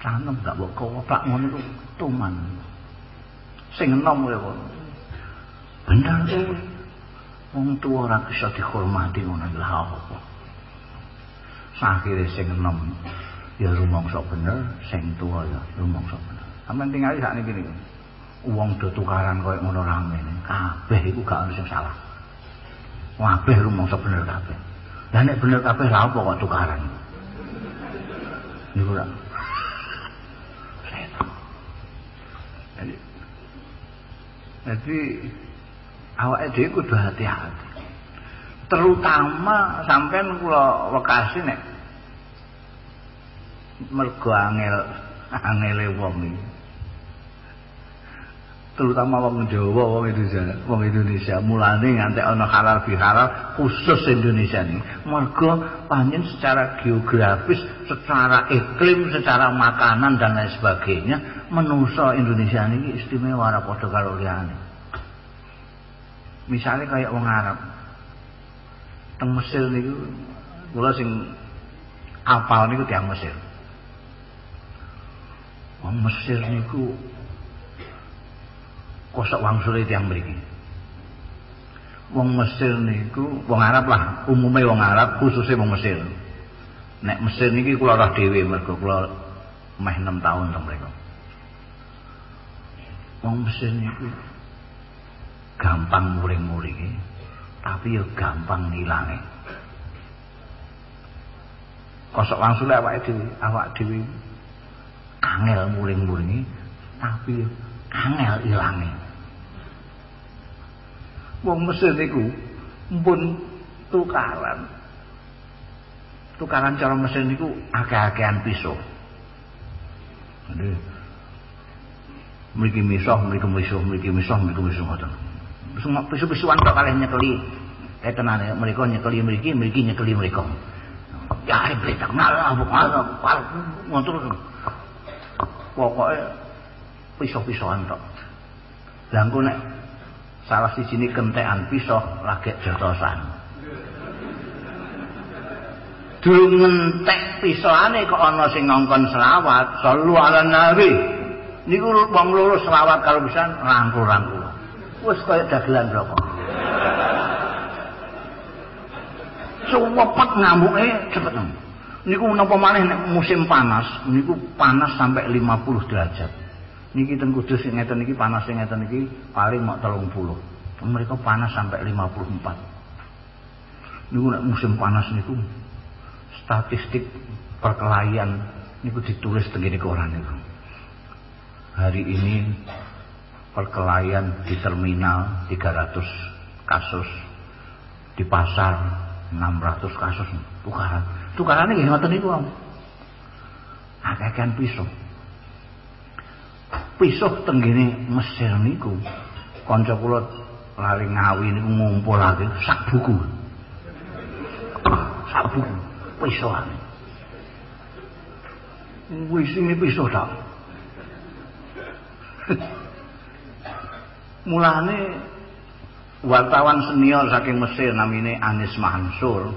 cah enom gak mbok kopak ngono iku tuman sing ya kok bener. tuh wong tuwa ora bisa dihormati ngono lha apa sakire sing enom ya rumangsa bener sing tuwa ya rumangsa bener Sampeyan tingali sak niki niku. Wong do tukaran koyo ngono rame. Kabeh iku gak ono sing salah. Kabeh rumangsa bener kabeh. Lah nek bener kabeh lha apa kok tukaran? Niku. Jadi, jadi awake dhewe kudu hati-hati. Terutama sampean kula wekasi nek mergo angel angele wong iki. terutama wong Jawa, wong Indonesia, wong Indonesia mulane nganti ana halal bihalal khusus Indonesia ini. Mergo panjen secara geografis, secara iklim, secara makanan dan lain sebagainya, menungso Indonesia ini istimewa ora padha karo liyane. Misalnya kayak wong Arab. Teng Mesir niku kula sing apal niku tiyang Mesir. Wong Mesir niku kosok wangsule tiyang mriki. Wong Mesir niku wong Arab lah, umume wong Arab khususnya wong Mesir. Nek Mesir niki kula ora dhewe mergo kula meh 6 tahun teng mriku. Wong Mesir niku gampang muring-muringi, tapi yo gampang ngilange. Kosok wangsule awake dhewe, awak dhewe angel muring-muringi, tapi angel ilange. wong Mesir niku mpun tukaran. Tukaran cara Mesir niku akeh-akehan piso. Jadi mriki misah, mriki misah, mriki misah, mriki misah ngoten. Semua piso-pisoan tok kalih nyekeli. Eh tenane mereka nyekeli mriki, mriki nyekeli mereka. Ya ribet ngalah ngalah ngoten. Pokoke piso-pisoan tok. Lah engko nek salah siji kentekan pisau lagi jotosan. Durung ngentek pisauane kok ana sing ngongkon selawat, sallu ala nabi. Niku wong loro selawat kalau bisa rangkul-rangkul. Wis kaya dagelan rokok. Cepet ngamuke cepet. Niku menapa malih nek musim panas, niku panas sampai 50 derajat. niki teng kudus sing ngeten niki panas sing ngeten niki paling mok 30. Mereka panas sampai 54. Niku nek musim panas niku statistik perkelahian niku ditulis teng ngene koran niku. Hari ini perkelahian di terminal 300 kasus di pasar 600 kasus tukaran. Tukarane nggih ngoten niku. Akeh-akehan pisau. pisuh tenggene Mesir niku kanca kula lari ngawi niku ngumpulake sak buku sak buku pisuhan wis ini pisuh tak mulane wartawan senior saking Mesir namine Anis Mansur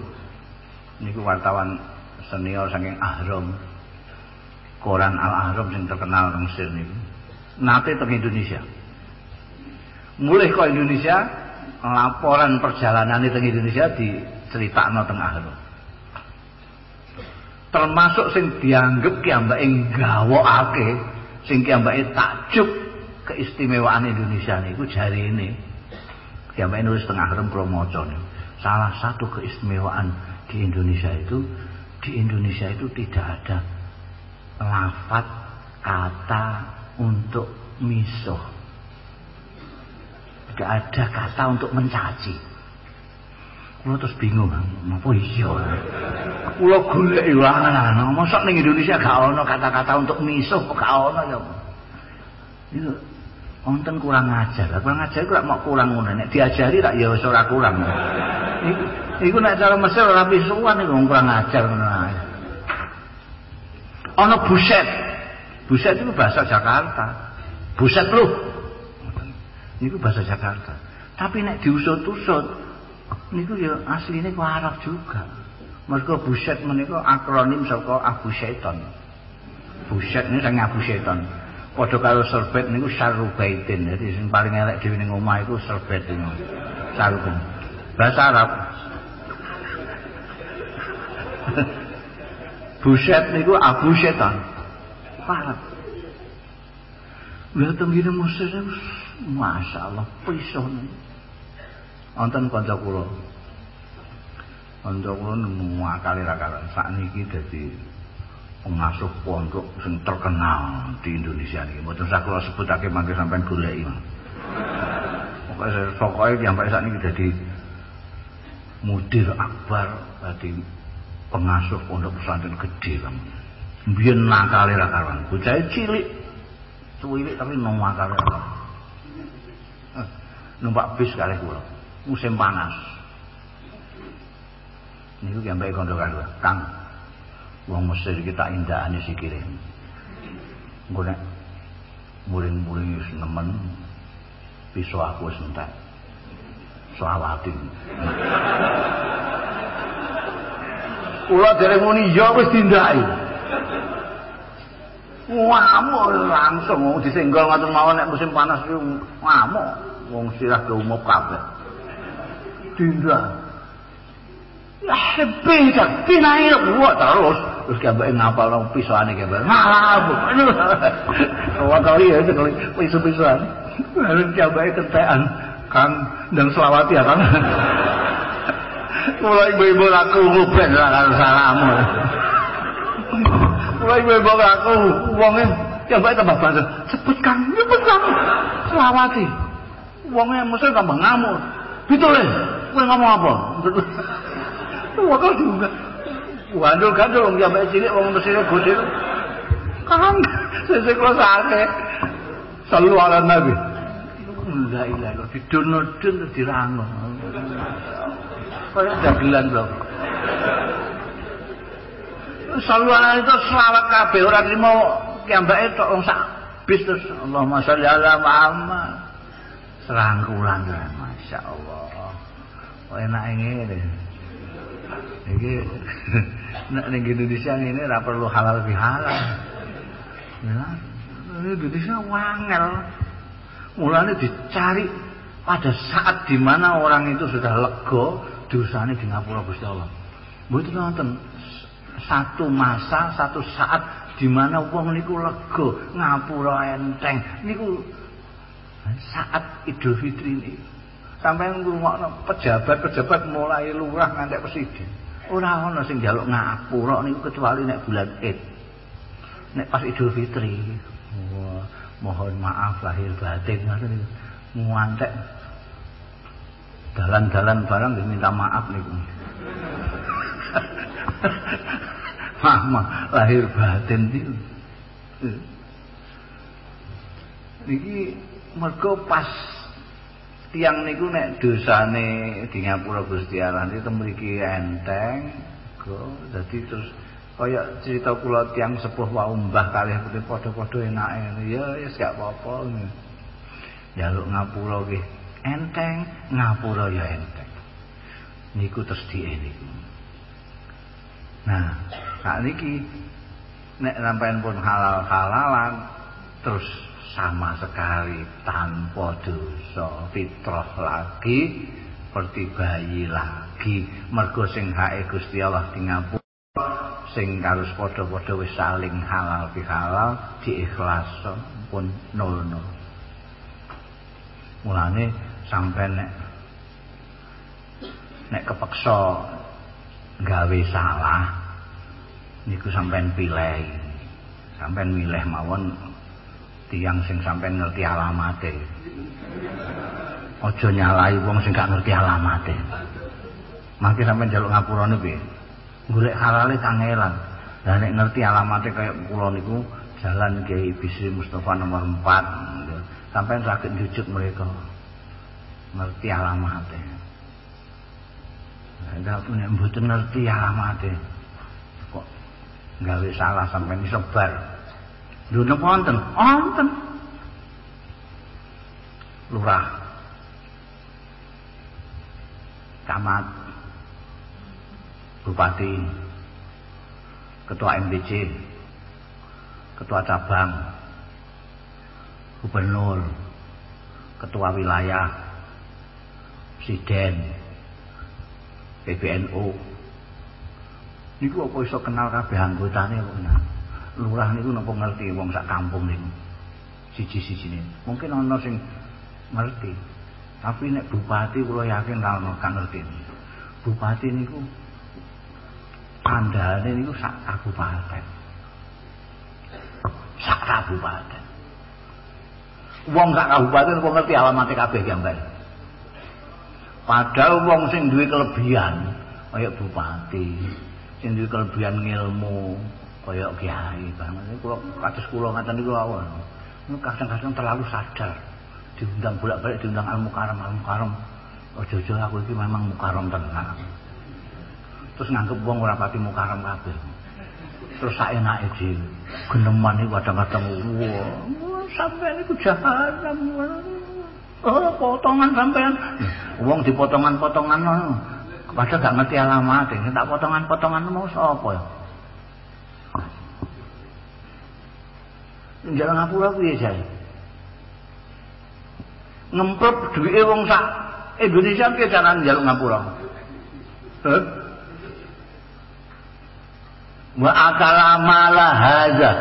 niku wartawan senior saking Ahram koran Al Ahram sing terkenal Mesir niku nate teng Indonesia. Mulai ke Indonesia, laporan perjalanan teng Indonesia diceritakno teng Ahlu. Termasuk sing dianggap ki ambake gawokake, sing ki ambake takjub keistimewaan Indonesia niku jari ini. Ambake nulis teng Ahlu promoco Salah satu keistimewaan di Indonesia itu di Indonesia itu tidak ada lafat kata untuk misuh. Tidak ada kata untuk mencaci. Kulo terus bingung, apa iya? Kulo golek yo ana, mosok ning Indonesia gak ono kata-kata untuk misuh gak ono ya. Itu wonten kurang ajar. Kurang ajar kok mau kurang ngono nek diajari tak ya ora kurang. Iku iku nek cara Mesir ora pisuhan iku kurang ajar ngono buset. Buset itu bahasa Jakarta. Buset lu. Itu bahasa Jakarta. Tapi nek diusut-usut niku ya asline ku Arab juga. Mergo buset menika akronim saka Abu Syaiton. Buset ini sing Abu Syaiton. Padha karo serbet niku syarubaitin. Jadi sing paling elek dhewe ning omah iku serbet niku. Sarubun. Bahasa Arab. buset niku Abu Syaiton. parah. Lihat tenggine Mesir Masya Allah pisau nih. Wonten kanca kula. Kanca kula nemu akale ra karan. Sakniki dadi pengasuh pondok sing terkenal di Indonesia niki. Mboten sak kula sebutake mangke sampean goleki. Pokoke pokoke sampai saat ini jadi mudir akbar tadi pengasuh pondok pesantren gede kan. biyen nakale ra karuan bocah cilik cilik tapi nang nakale numpak bis kali kula musim panas niku ki ambek kondo karo Kang wong Mesir iki tak indakane sikile engko nek muring-muring wis nemen bisa aku wis entek. Selawati. Kula dereng muni ya wis dindaki. Ngamuk langsung wong disenggol ngoten mawon nek musim panas iki ngamuk. Wong sirah geumup kabeh. Dinda ya hebat tak pinai buat terus terus kabeh ngapal nang pisauane kabeh malah wah kali ya kali pisau-pisauan lalu kabeh ketean kan dan selawati ya kan mulai ibu-ibu aku nguben lah salamu Mulai ibu aku, uangnya coba tambah bahasa. Cepet kang, cepet kang. Selawati. Uangnya mesti tambah ngamuk. Betul ya? Gue ngomong apa? Wah kau juga. Gandul gandul, wong jambai cilik, wong mesirnya gede. Kang, sesek lo sate. Selalu ala nabi. La ilah ilah, didon-didon diranggo. Kayak dagelan loh. sallallahu itu selawat kabeh ora trimo kiambake tok wong sak bis terus Allahumma sholli ala Muhammad Serangkulan Masya Allah. Oh, enak ngene. Iki nek ning Indonesia ngene ora perlu halal bihalal. Ya, ini Indonesia wangel. Mulane dicari pada saat di mana orang itu sudah lego dosane di ngapura Gusti Allah. Mboten nonton satu masa, satu saat di mana wong niku lega, ngapura enteng. Niku saat Idul Fitri ini. Sampai ngrungokno pejabat-pejabat mulai lurah nganti presiden. Ora ana sing njaluk ngapura niku kecuali nek bulan Id. Nek pas Idul Fitri. Wah, mohon maaf lahir batin ngoten niku. Ngantek dalan-dalan barang diminta maaf niku. Mama lahir batin niku. Niki mergo pas tiang niku nek dosane di ngapura Gusti Allah mriki enteng go. Dadi terus kaya cerita kula tiang sepuh wau mbah kalih putih padha-padha enake. Ya wis gak apa-apa jaluk ngapura nggih. Enteng ngapura ya enteng. Niku terus die niku. Nah sak niki nek sampean pun halal-halalan terus sama sekali tanpa dosa. Fitrah lagi seperti bayi lagi. Mergo sing hae Gusti Allah ngapura sing harus padha-padha wis saling halal bihalal diikhlas pun nol nol mulane sampai nek nek kepeksa gawe salah niku sampean pilih. Sampean milih mawon tiang sing sampai ngerti alamate. Aja nyalai wong sing gak ngerti alamate. Mangke sampai njaluk ngapurane piye? Golek halale kangelan. Lah nek ngerti alamate kaya kula niku jalan Kiai Bisri Mustafa nomor 4 sampai sakit jujuk mereka ngerti alamate. Enggak punya mboten ngerti alamate. Kok gawe salah sampai disebar. Lho napa wonten? Wonten. Lurah. Camat. Bupati. Ketua MDC. Ketua cabang. Gubernur. Ketua wilayah. Presiden. PBNU. Niku apa iso kenal kabeh anggotane kok kenal? Lurah niku napa ngerti wong sak kampung niku. Siji-sijine. Mungkin ana sing ngerti. Tapi nek bupati kula yakin ra ono kang ngerti. Bupati niku andane niku sak kabupaten. Sak kabupaten. Wong sak kabupaten kok ngerti alamat kabeh gambar. Padahal wong sing duwe kelebihan kaya bupati sing duwe kelebihan ilmu kaya kiai banget. Kula kados kula ngaten niku awon kadang-kadang terlalu sadar. Diundang bolak-balik diundang al mukarram al mukarram. Ojo-ojo aku iki memang mukarram tenan terus nganggep wong ora pati mukarram kabeh. Terus saenake dhewe. Geneman iki kadang-kadang wah sampean iku jahanam. Oh potongan sampean wong dipotongan-potongan padahal gak ngerti alamat tak potongan-potongan mau sapa ya Njaluk ngapura piye jare? Ngemprep duwike wong sak Indonesia piye carane njaluk ngapura? Heh? Wa akala malah hadza.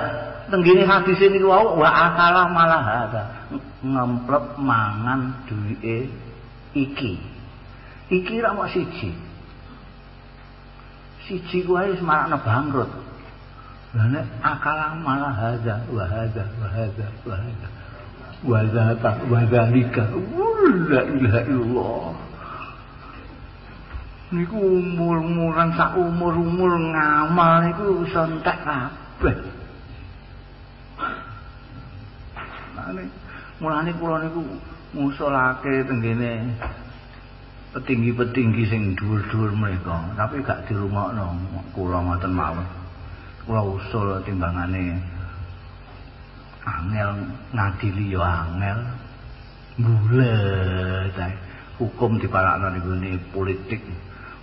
Tenggine hadis niku wau wa akala malah hadza. Ngemprep mangan duwike iki. Iki ra mok siji. Siji kuwi wis marakno bangkrut. Lah akal malah hadza wa hadza wa hadza wa hadza. Wa zata wa zalika. La ilaha illallah. Niku umur-umuran sak umur-umur ngamal niku iso entek kabeh. Mulane kula niku ngusulake tenggene petinggi-petinggi sing dhuwur-dhuwur mereka, tapi gak dirungokno kula ngoten mawon. Kula usul timbangane angel ngadili ya angel. Bulet hukum diparakno niku politik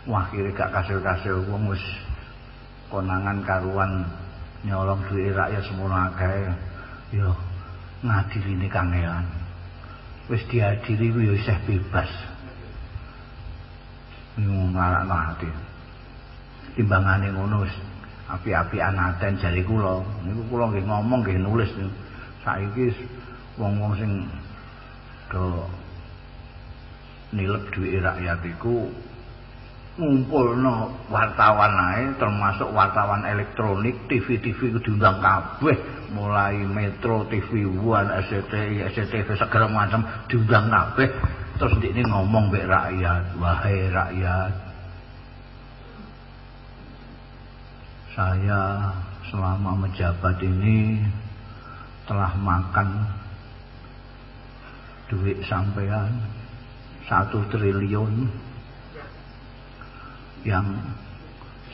wah kira gak kasil-kasil. Wong wis konangan karuan nyolong duit rakyat semono akeh. Yo ngadili kangelan wis diadili ku yo isih bebas. Niku marakno ati. Timbangane ngono wis api-api anaten jari kula. Niku kula nggih ngomong nggih nulis. Saiki wong-wong sing do nilep duit rakyat iku ngumpulno wartawan ae termasuk wartawan elektronik TV-TV diundang kabeh. Mulai Metro TV One SCTI SCTV segala macam diundang kabeh. Terus ini ngomong mbek rakyat. Wahai rakyat saya selama menjabat ini telah makan duit sampean satu triliun yang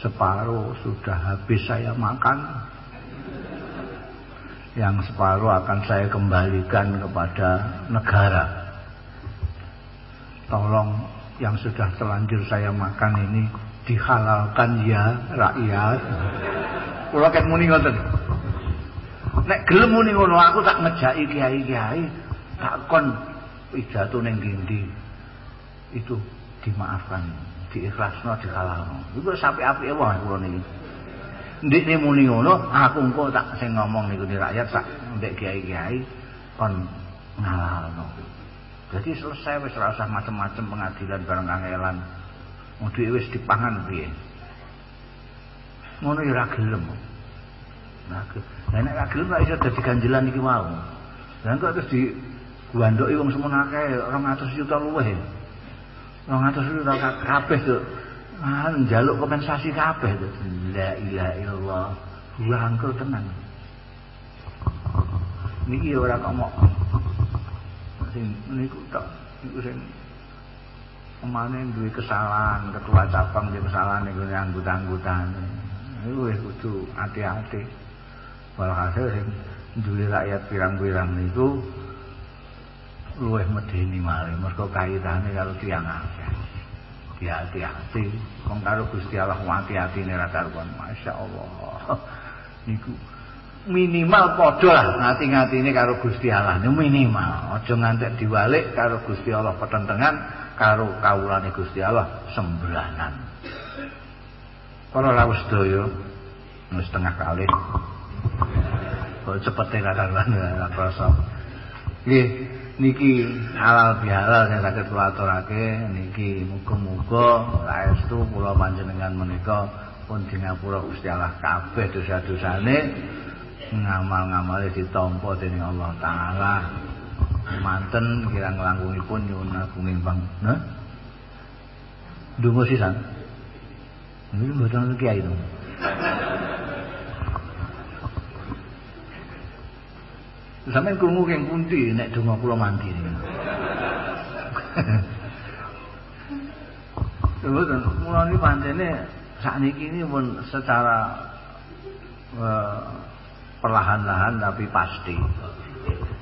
separuh sudah habis saya makan. Yang separuh akan saya kembalikan kepada negara. Tolong yang sudah terlanjur saya makan ini dihalalkan ya rakyat. Kula ket muni ngoten. Nek gelem muni ngono aku tak ngejaki kiai-kiai tak kon pidato ning dindi itu dimaafkan diikhlasno dikalalno iku sampe apike wae kula niki. Ndik muni ngono aku engko tak sing ngomong niku di rakyat sak ndek kiai-kiai kon ngalalno. Jadi selesai wis ora usah macam-macam pengadilan bareng kangelan wong wis dipangan piye ngono ya ora gelem nah nek ora gelem ora iso dadi ganjelan iki mau lan kok terus di guandoki wong semono akeh 200 juta Wong atus itu kabeh tuh. Ah njaluk kompensasi kabeh tuh. La ilaha illallah. Bangkel tenan. Niki ora kok mok sing niku tok niku sing kemana duwe kesalahan ketua cabang di kesalahan niku anggota-anggotane. Niku wis kudu hati-hati. Walhasil sing duwe rakyat pirang-pirang niku luwih medeni malih. Mergo kaitane karo tiyang akeh. Hati-hati wong karo Gusti Allah hati-hatine ra karuan. Masyaallah niku minimal padha lah ngati-ngatine karo Gusti Allah. Minimal. Aja ngantek diwalik karo Gusti Allah petentengan karo kawulane Gusti Allah sembranan para rawuh sedaya wis tengah kali kok cepete karuan ora krasa nggih niki halal bihalal saya sakit kula aturake niki muga-muga saestu kula panjenengan menika pun dingapura Gusti Allah kabeh dosa-dosane ngamal-ngamale ditampa dening Allah taala manten kirang langkungipun nyuwun agunging pang nah Dungo sisan ini mboten kiai itu Sampeyan krungu keng pundi nek donga kula mandi. Mboten, mula niki pancene sakniki ini pun secara uh, perlahan-lahan tapi pasti.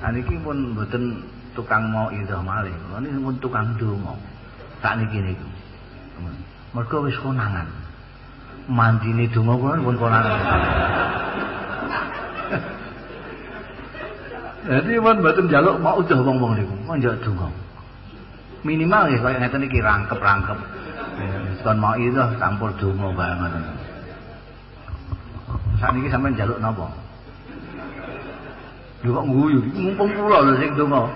Aniki pun mboten tukang mau idah malih, ini pun tukang donga. Sakniki niku. Mergo wis konangan. Mandine donga kula pun konangan. Jadi pun mboten njaluk mau udah wong-wong niku. Njaluk donga. Minimal ya kaya ngeten iki rangkep-rangkep. Kon mau itu campur donga banget. Sakniki sampean njaluk napa? Lho kok nguyu, mumpung kula lho sing donga.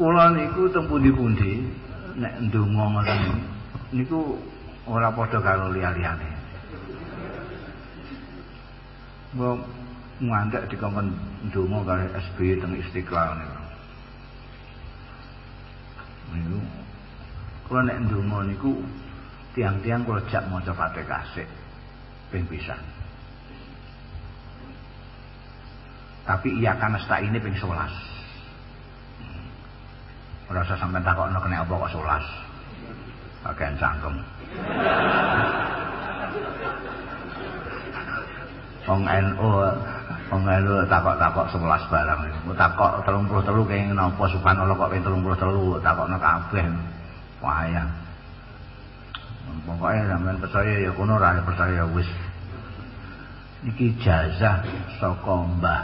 Kula niku teng pundi-pundi nek ndonga ngoten niku ora padha karo liya-liyane. Wong ngantek dikongkon ndonga kali SBY teng Istiqlal niku. Niku kula nek ndonga niku tiang-tiang kula jak maca Fatihah sik ping pisan. Tapi iya kan sta ini ping 11. Ora usah sampean takokno kene apa kok 11. Bagian cangkem. wong NU Wong lu takok-takok 11 barang. Takok 33 kenging napa subhanallah kok ping 33 takokno kabeh. Wayang. Pokoke sampean percaya ya kono ora percaya wis. Iki jazah saka Mbah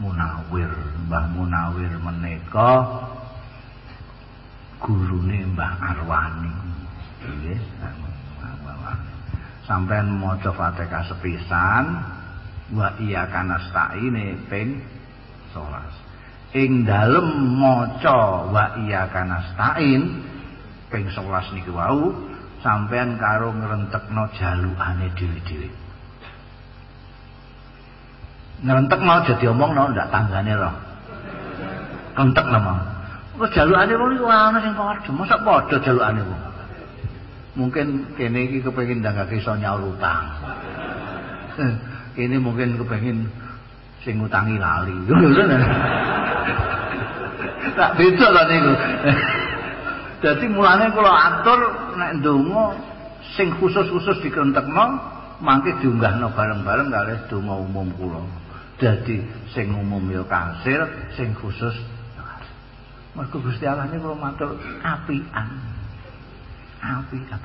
Munawir. Mbah Munawir menika gurune Mbah Arwani. Nggih. Sampeyan maca Fatihah sepisan wa iya kanasta'ine ping 11. Ing dalem maca wa iya kanasta'in ping 11 niki wau sampeyan karo ngrentekno jalukane dhewe-dhewe. Ngrentekno dadi omongno ndak tanggane roh. Kentekno mau. Kok jalukane wong iku ana sing padha, mosok padha jalukane wong. Mungkin kene iki kepengin ndangake iso nyaur utang. Ini mungkin kepengin sing ngutangi lali. Tak beda lah niku. Dadi mulane kula atur nek ndonga sing khusus-khusus dikentekno mangke diunggahno bareng-bareng kalih donga umum kula. Dadi sing umum ya kasil, sing khusus Mergo Gusti Allah niku matur apian. Apian.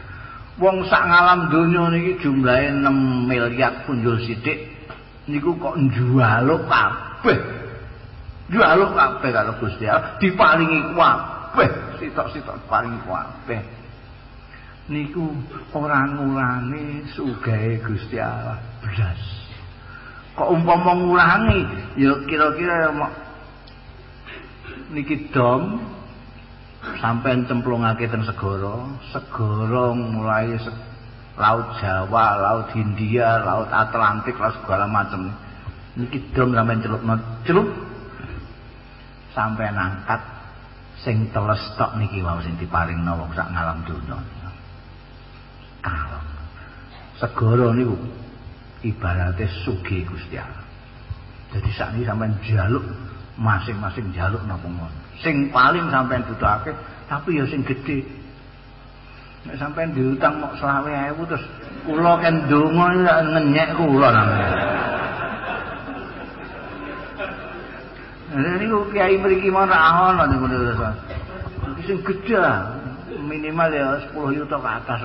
Wong sak ngalam donya niki jumlahe 6 miliar punjul sithik niku kok njualuk kabeh. Njualuk kabeh karo Gusti Allah diparingi kabeh, sitok-sitok paringi kabeh. Niku ora ngurangi sugahe Gusti Allah blas. Kok umpama ngurangi ya kira-kira niki dom sampai cemplungake teng segara, segara mulai se laut Jawa, laut Hindia, laut Atlantik, laut segala macam. Niki dom sampai celupno celup sampai nangkat sing teles tok niki wau sing diparingno wong sak ngalam donya. Kalem. Segara niku ibarate sugih Gusti Allah. Jadi sakniki sampean jaluk masing-masing jaluk napa ngono. sing paling sampean butuhake tapi ya sing gedhe nek sampean diutang mok 20.000 terus kula kan donga ya ngenyek kula nang Ini kok kiai mriki mau ra ono niku sing gedhe minimal ya 10 juta ke atas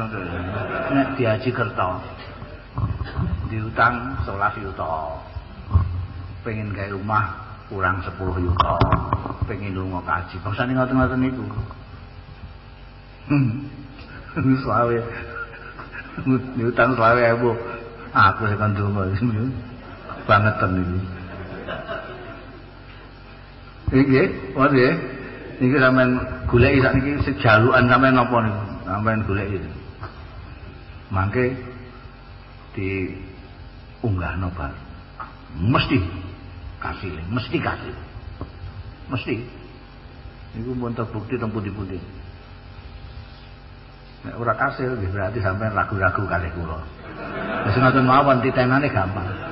nek diaji kerta. Diutang 11 juta pengen gawe rumah kurang 10 yuta. Pengen lunga kaji bangsane ngoten-ngoten niku. Hmm. Selawe. Utang selawe ewu. Aku sing ndonga banget niku iki wae ya niki sampean goleki sak niki sejalukan sampean napa niku sampean goleki. Mangke di unggah nobar mesti kasih mesti kasih mesti. Itu pun terbukti teng putih-putih nek ora kasil berarti sampai ragu-ragu kali kula. Wis ngoten mawon titenane gampang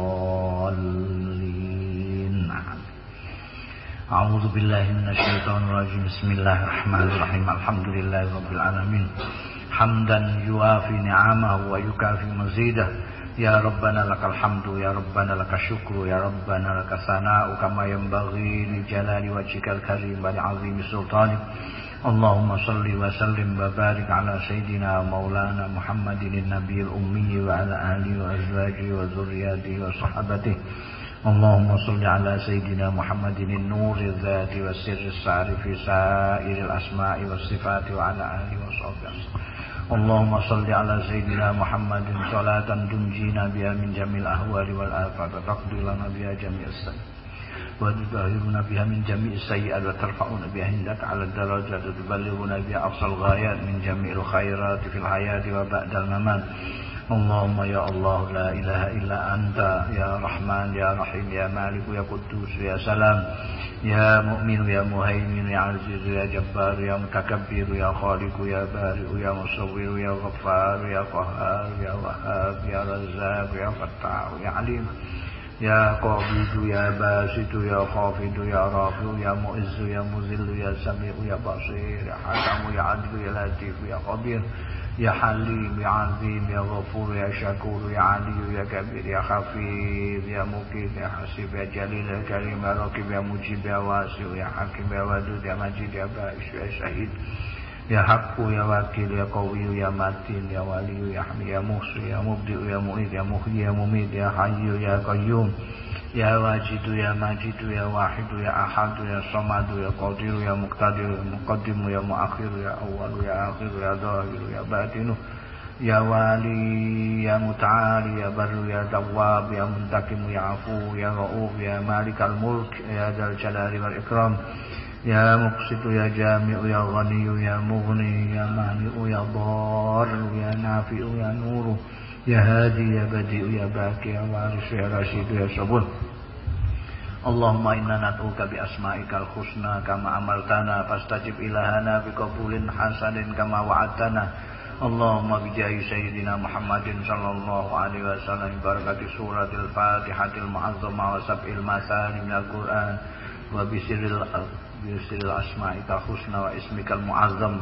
أعوذ بالله من الشيطان الرجيم. بسم الله الرحمن الرحيم. الحمد لله رب العالمين. حمدا يوافي نعمه ويكافي مزيده. يا ربنا لك الحمد يا ربنا لك الشكر يا ربنا لك الثناء. كما ينبغي لجلال وجهك الكريم ولعظيم سلطانك. اللهم صل وسلم وبارك على سيدنا مولانا محمد النبي الأمي وعلى آله وأزواجه وذرياته وصحبته اللهم صل على سيدنا محمد النور الذات والسر السعر في سائر الأسماء والصفات وعلى آله وصحبه اللهم صل على سيدنا محمد صلاة تنجينا بها من جميع الأهوال والآفات. وتقضي لنا بها جميع السيئات وتطهرنا بها من جميع السيئات. وترفعنا بها عندك على الدرجات. وتبلغنا بها أقصى الغايات من جميع الخيرات في الحياة وبعد الممات. اللهم يا الله لا إله إلا أنت يا رحمن يا رحيم يا مالك يا قدوس يا سلام يا مؤمن يا مهيمن يا عزيز يا جبار يا متكبر يا خالق يا بارئ يا مصور يا غفار يا قهار يا وهاب يا رزاق يا فتاح يا عليم يا قابض يا باسط يا خافض يا رافع يا مؤز يا مذل يا سميع يا بصير يا حكم يا عدل يا لطيف يا خبير يا حليم يا عظيم يا غفور يا شكور يا علي يا كبير يا خفيف يا مقيم يا حسيب يا جليل يا كريم يا راكب يا مجيب يا واسع يا حكيم يا ودود يا مجيد يا بائس يا شهيد. يا حق يا وكيل يا قوي يا متين يا ولي يا حمي يا محصي يا مبدئ يا معيد يا محيي يا مميت يا حي يا قيوم يا واجد يا ماجد يا واحد يا أحد يا صمد يا قدير يا مقتدر يا مقدم يا مؤخر يا أول يا آخر يا ظاهر يا باطن يا والي يا متعالي يا بر يا تواب يا منتقم يا عفو يا رؤوف يا مالك الملك يا ذا الجلال والإكرام يا مقسط يا جامع يا غني يا مغني يا مانع يا ضار يا نافع يا نور يا هادي يا بديع يا باكي يا وارث يا رشيد يا صبور اللهم إنا ندعوك بأسمائك الحسنى كما أمرتنا فاستجب إلهنا بقبول حسن كما وعدتنا اللهم بجاه سيدنا محمد صلى الله عليه وسلم بركة سورة الفاتحة المعظمة وسبع المثاني من القرآن وبسر بسر أسمائك الحسنى واسمك المعظم.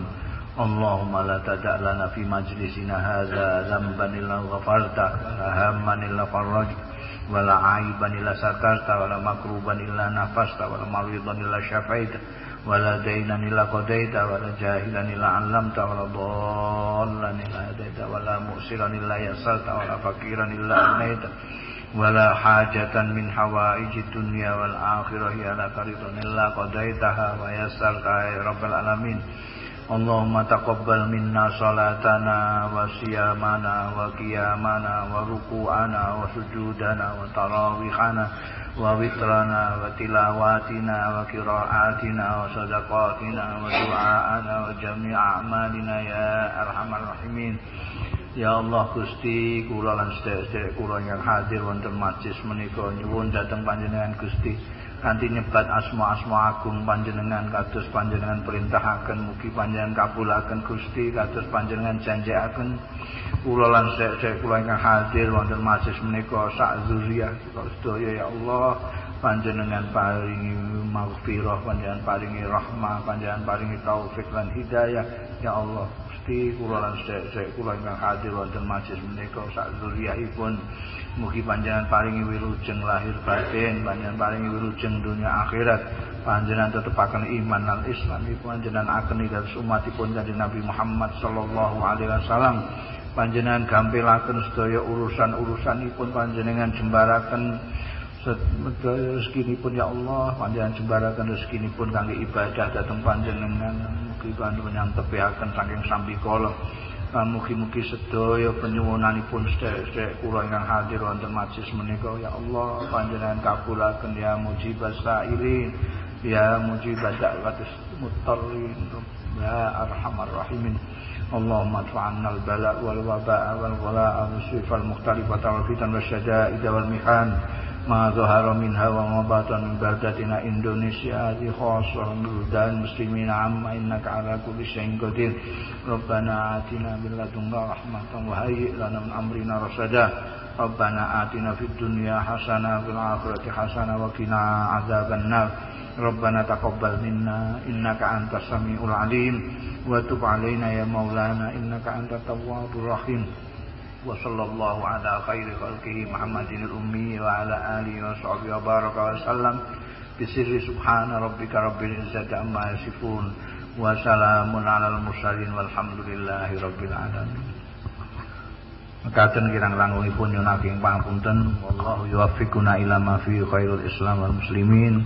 اللهم لا تدع لنا في مجلسنا هذا ذنبا إلا غفرته ولا هما إلا فرجت ولا عيبا إلا سترت ولا مكروبا إلا نفست ولا مريضا إلا شفيت ولا دينا إلا قضيت ولا جاهلا إلا علمت ولا ضالا إلا هديت ولا مؤسرا إلا يسرت ولا فقيرا إلا أغنيت ولا حاجة من حوائج الدنيا والآخرة. هي لك رضا إلا قضيتها ويسرتها يا رب العالمين. اللهم تقبل منا صلاتنا وصيامنا وقيامنا وركوعنا وسجودنا وتراويحنا ووترنا وتلاواتنا وقراءاتنا وصدقاتنا ودعاءنا وجميع أعمالنا يا أرحم الراحمين. Ya Allah Gusti kula lan sedherek kula yang hadir wonten majlis menika. Nyuwun dhateng panjenengan Gusti kanthi nyebat asma-asma agung panjenengan kados panjenengan perintahaken mugi panjenengan kabulaken Gusti kados panjenengan janjiaken kula lan sedherek kula ingkang hadir wonten majelis menika. Sak zuriyah sedaya ya Allah panjenengan paringi maghfirah panjenengan paringi rahmah panjenengan paringi taufik lan hidayah. Ya Allah Gusti kula lan sedherek kula ingkang hadir wonten majelis menika sak zuriyahipun Mugi panjenengan paringi wilujeng lahir batin, panjenengan paringi wilujeng dunia akhirat. Panjenengan tetepaken iman lan Islam panjenengan akeni dari umatipun kanjeng Nabi Muhammad sallallahu alaihi wasallam. Panjenengan gampilaken sedaya urusan-urusanipun panjenengan jembaraken sedaya rezekinipun ya Allah panjenengan jembaraken rezekinipun kangge ibadah dhateng panjenengan mugi panjenengan tepiaken saking sambikala Mugi-mugi sedaya penyuwunanipun sedherek kula ingkang hadir wonten majelis menika. Ya Allah panjenengan kabulaken ya mujibas sa'irin ya mujibad da'watis mutarrin ya arhamar rahimin. Allahumma wala'a wal sifal mukhtalifata wal fitan wal syada'ida wal mihan Ma'azohara minha wa ngobatan Indonesia Di khosor muludan muslimin Amma inna ka'ala kubisya'in qadir. Rabbana atina billadunga rahmatan Wa hayi' lana min amrina rasada. Rabbana atina fid dunya hasana Bil akhirati minna Innaka anta sami'ul alim. Wa ya maulana Innaka anta وصلى الله على خير خلقه محمد الأمي وعلى آله وصحبه وبارك وسلم بسر سبحان ربك رب العزة عما يصفون وسلام على المرسلين والحمد لله رب العالمين Mekaten kirang langkungipun nyuwun ageng pangapunten wallahu yuwaffiquna ila ma fi khairul islam wal muslimin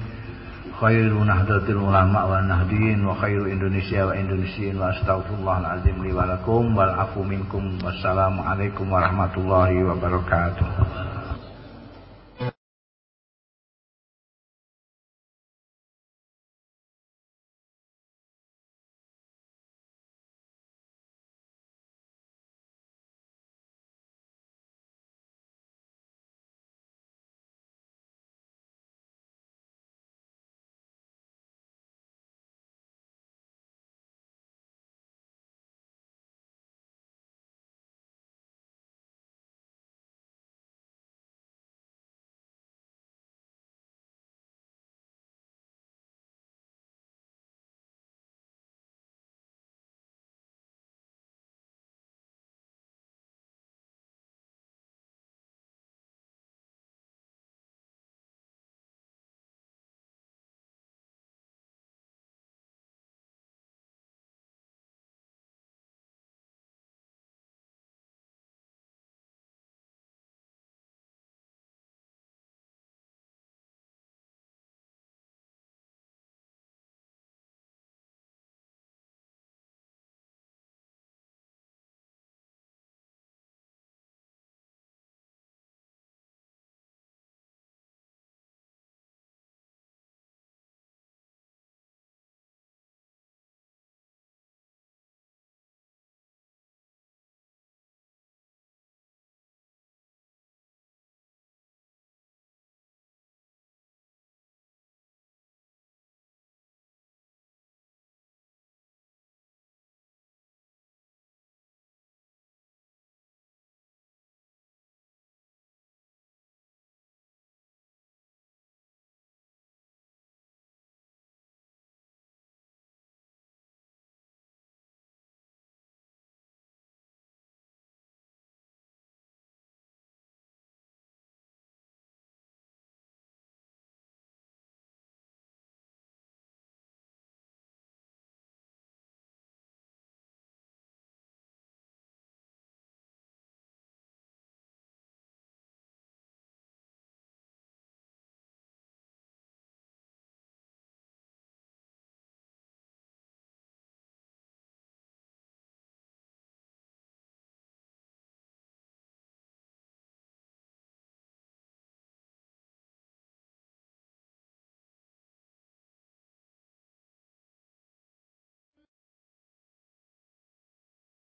khairu nahdlatil ulama wa nahdin wa khairu Indonesia wa Indonesiin wa astaghfirullahal azim li wa lakum. Wal afu minkum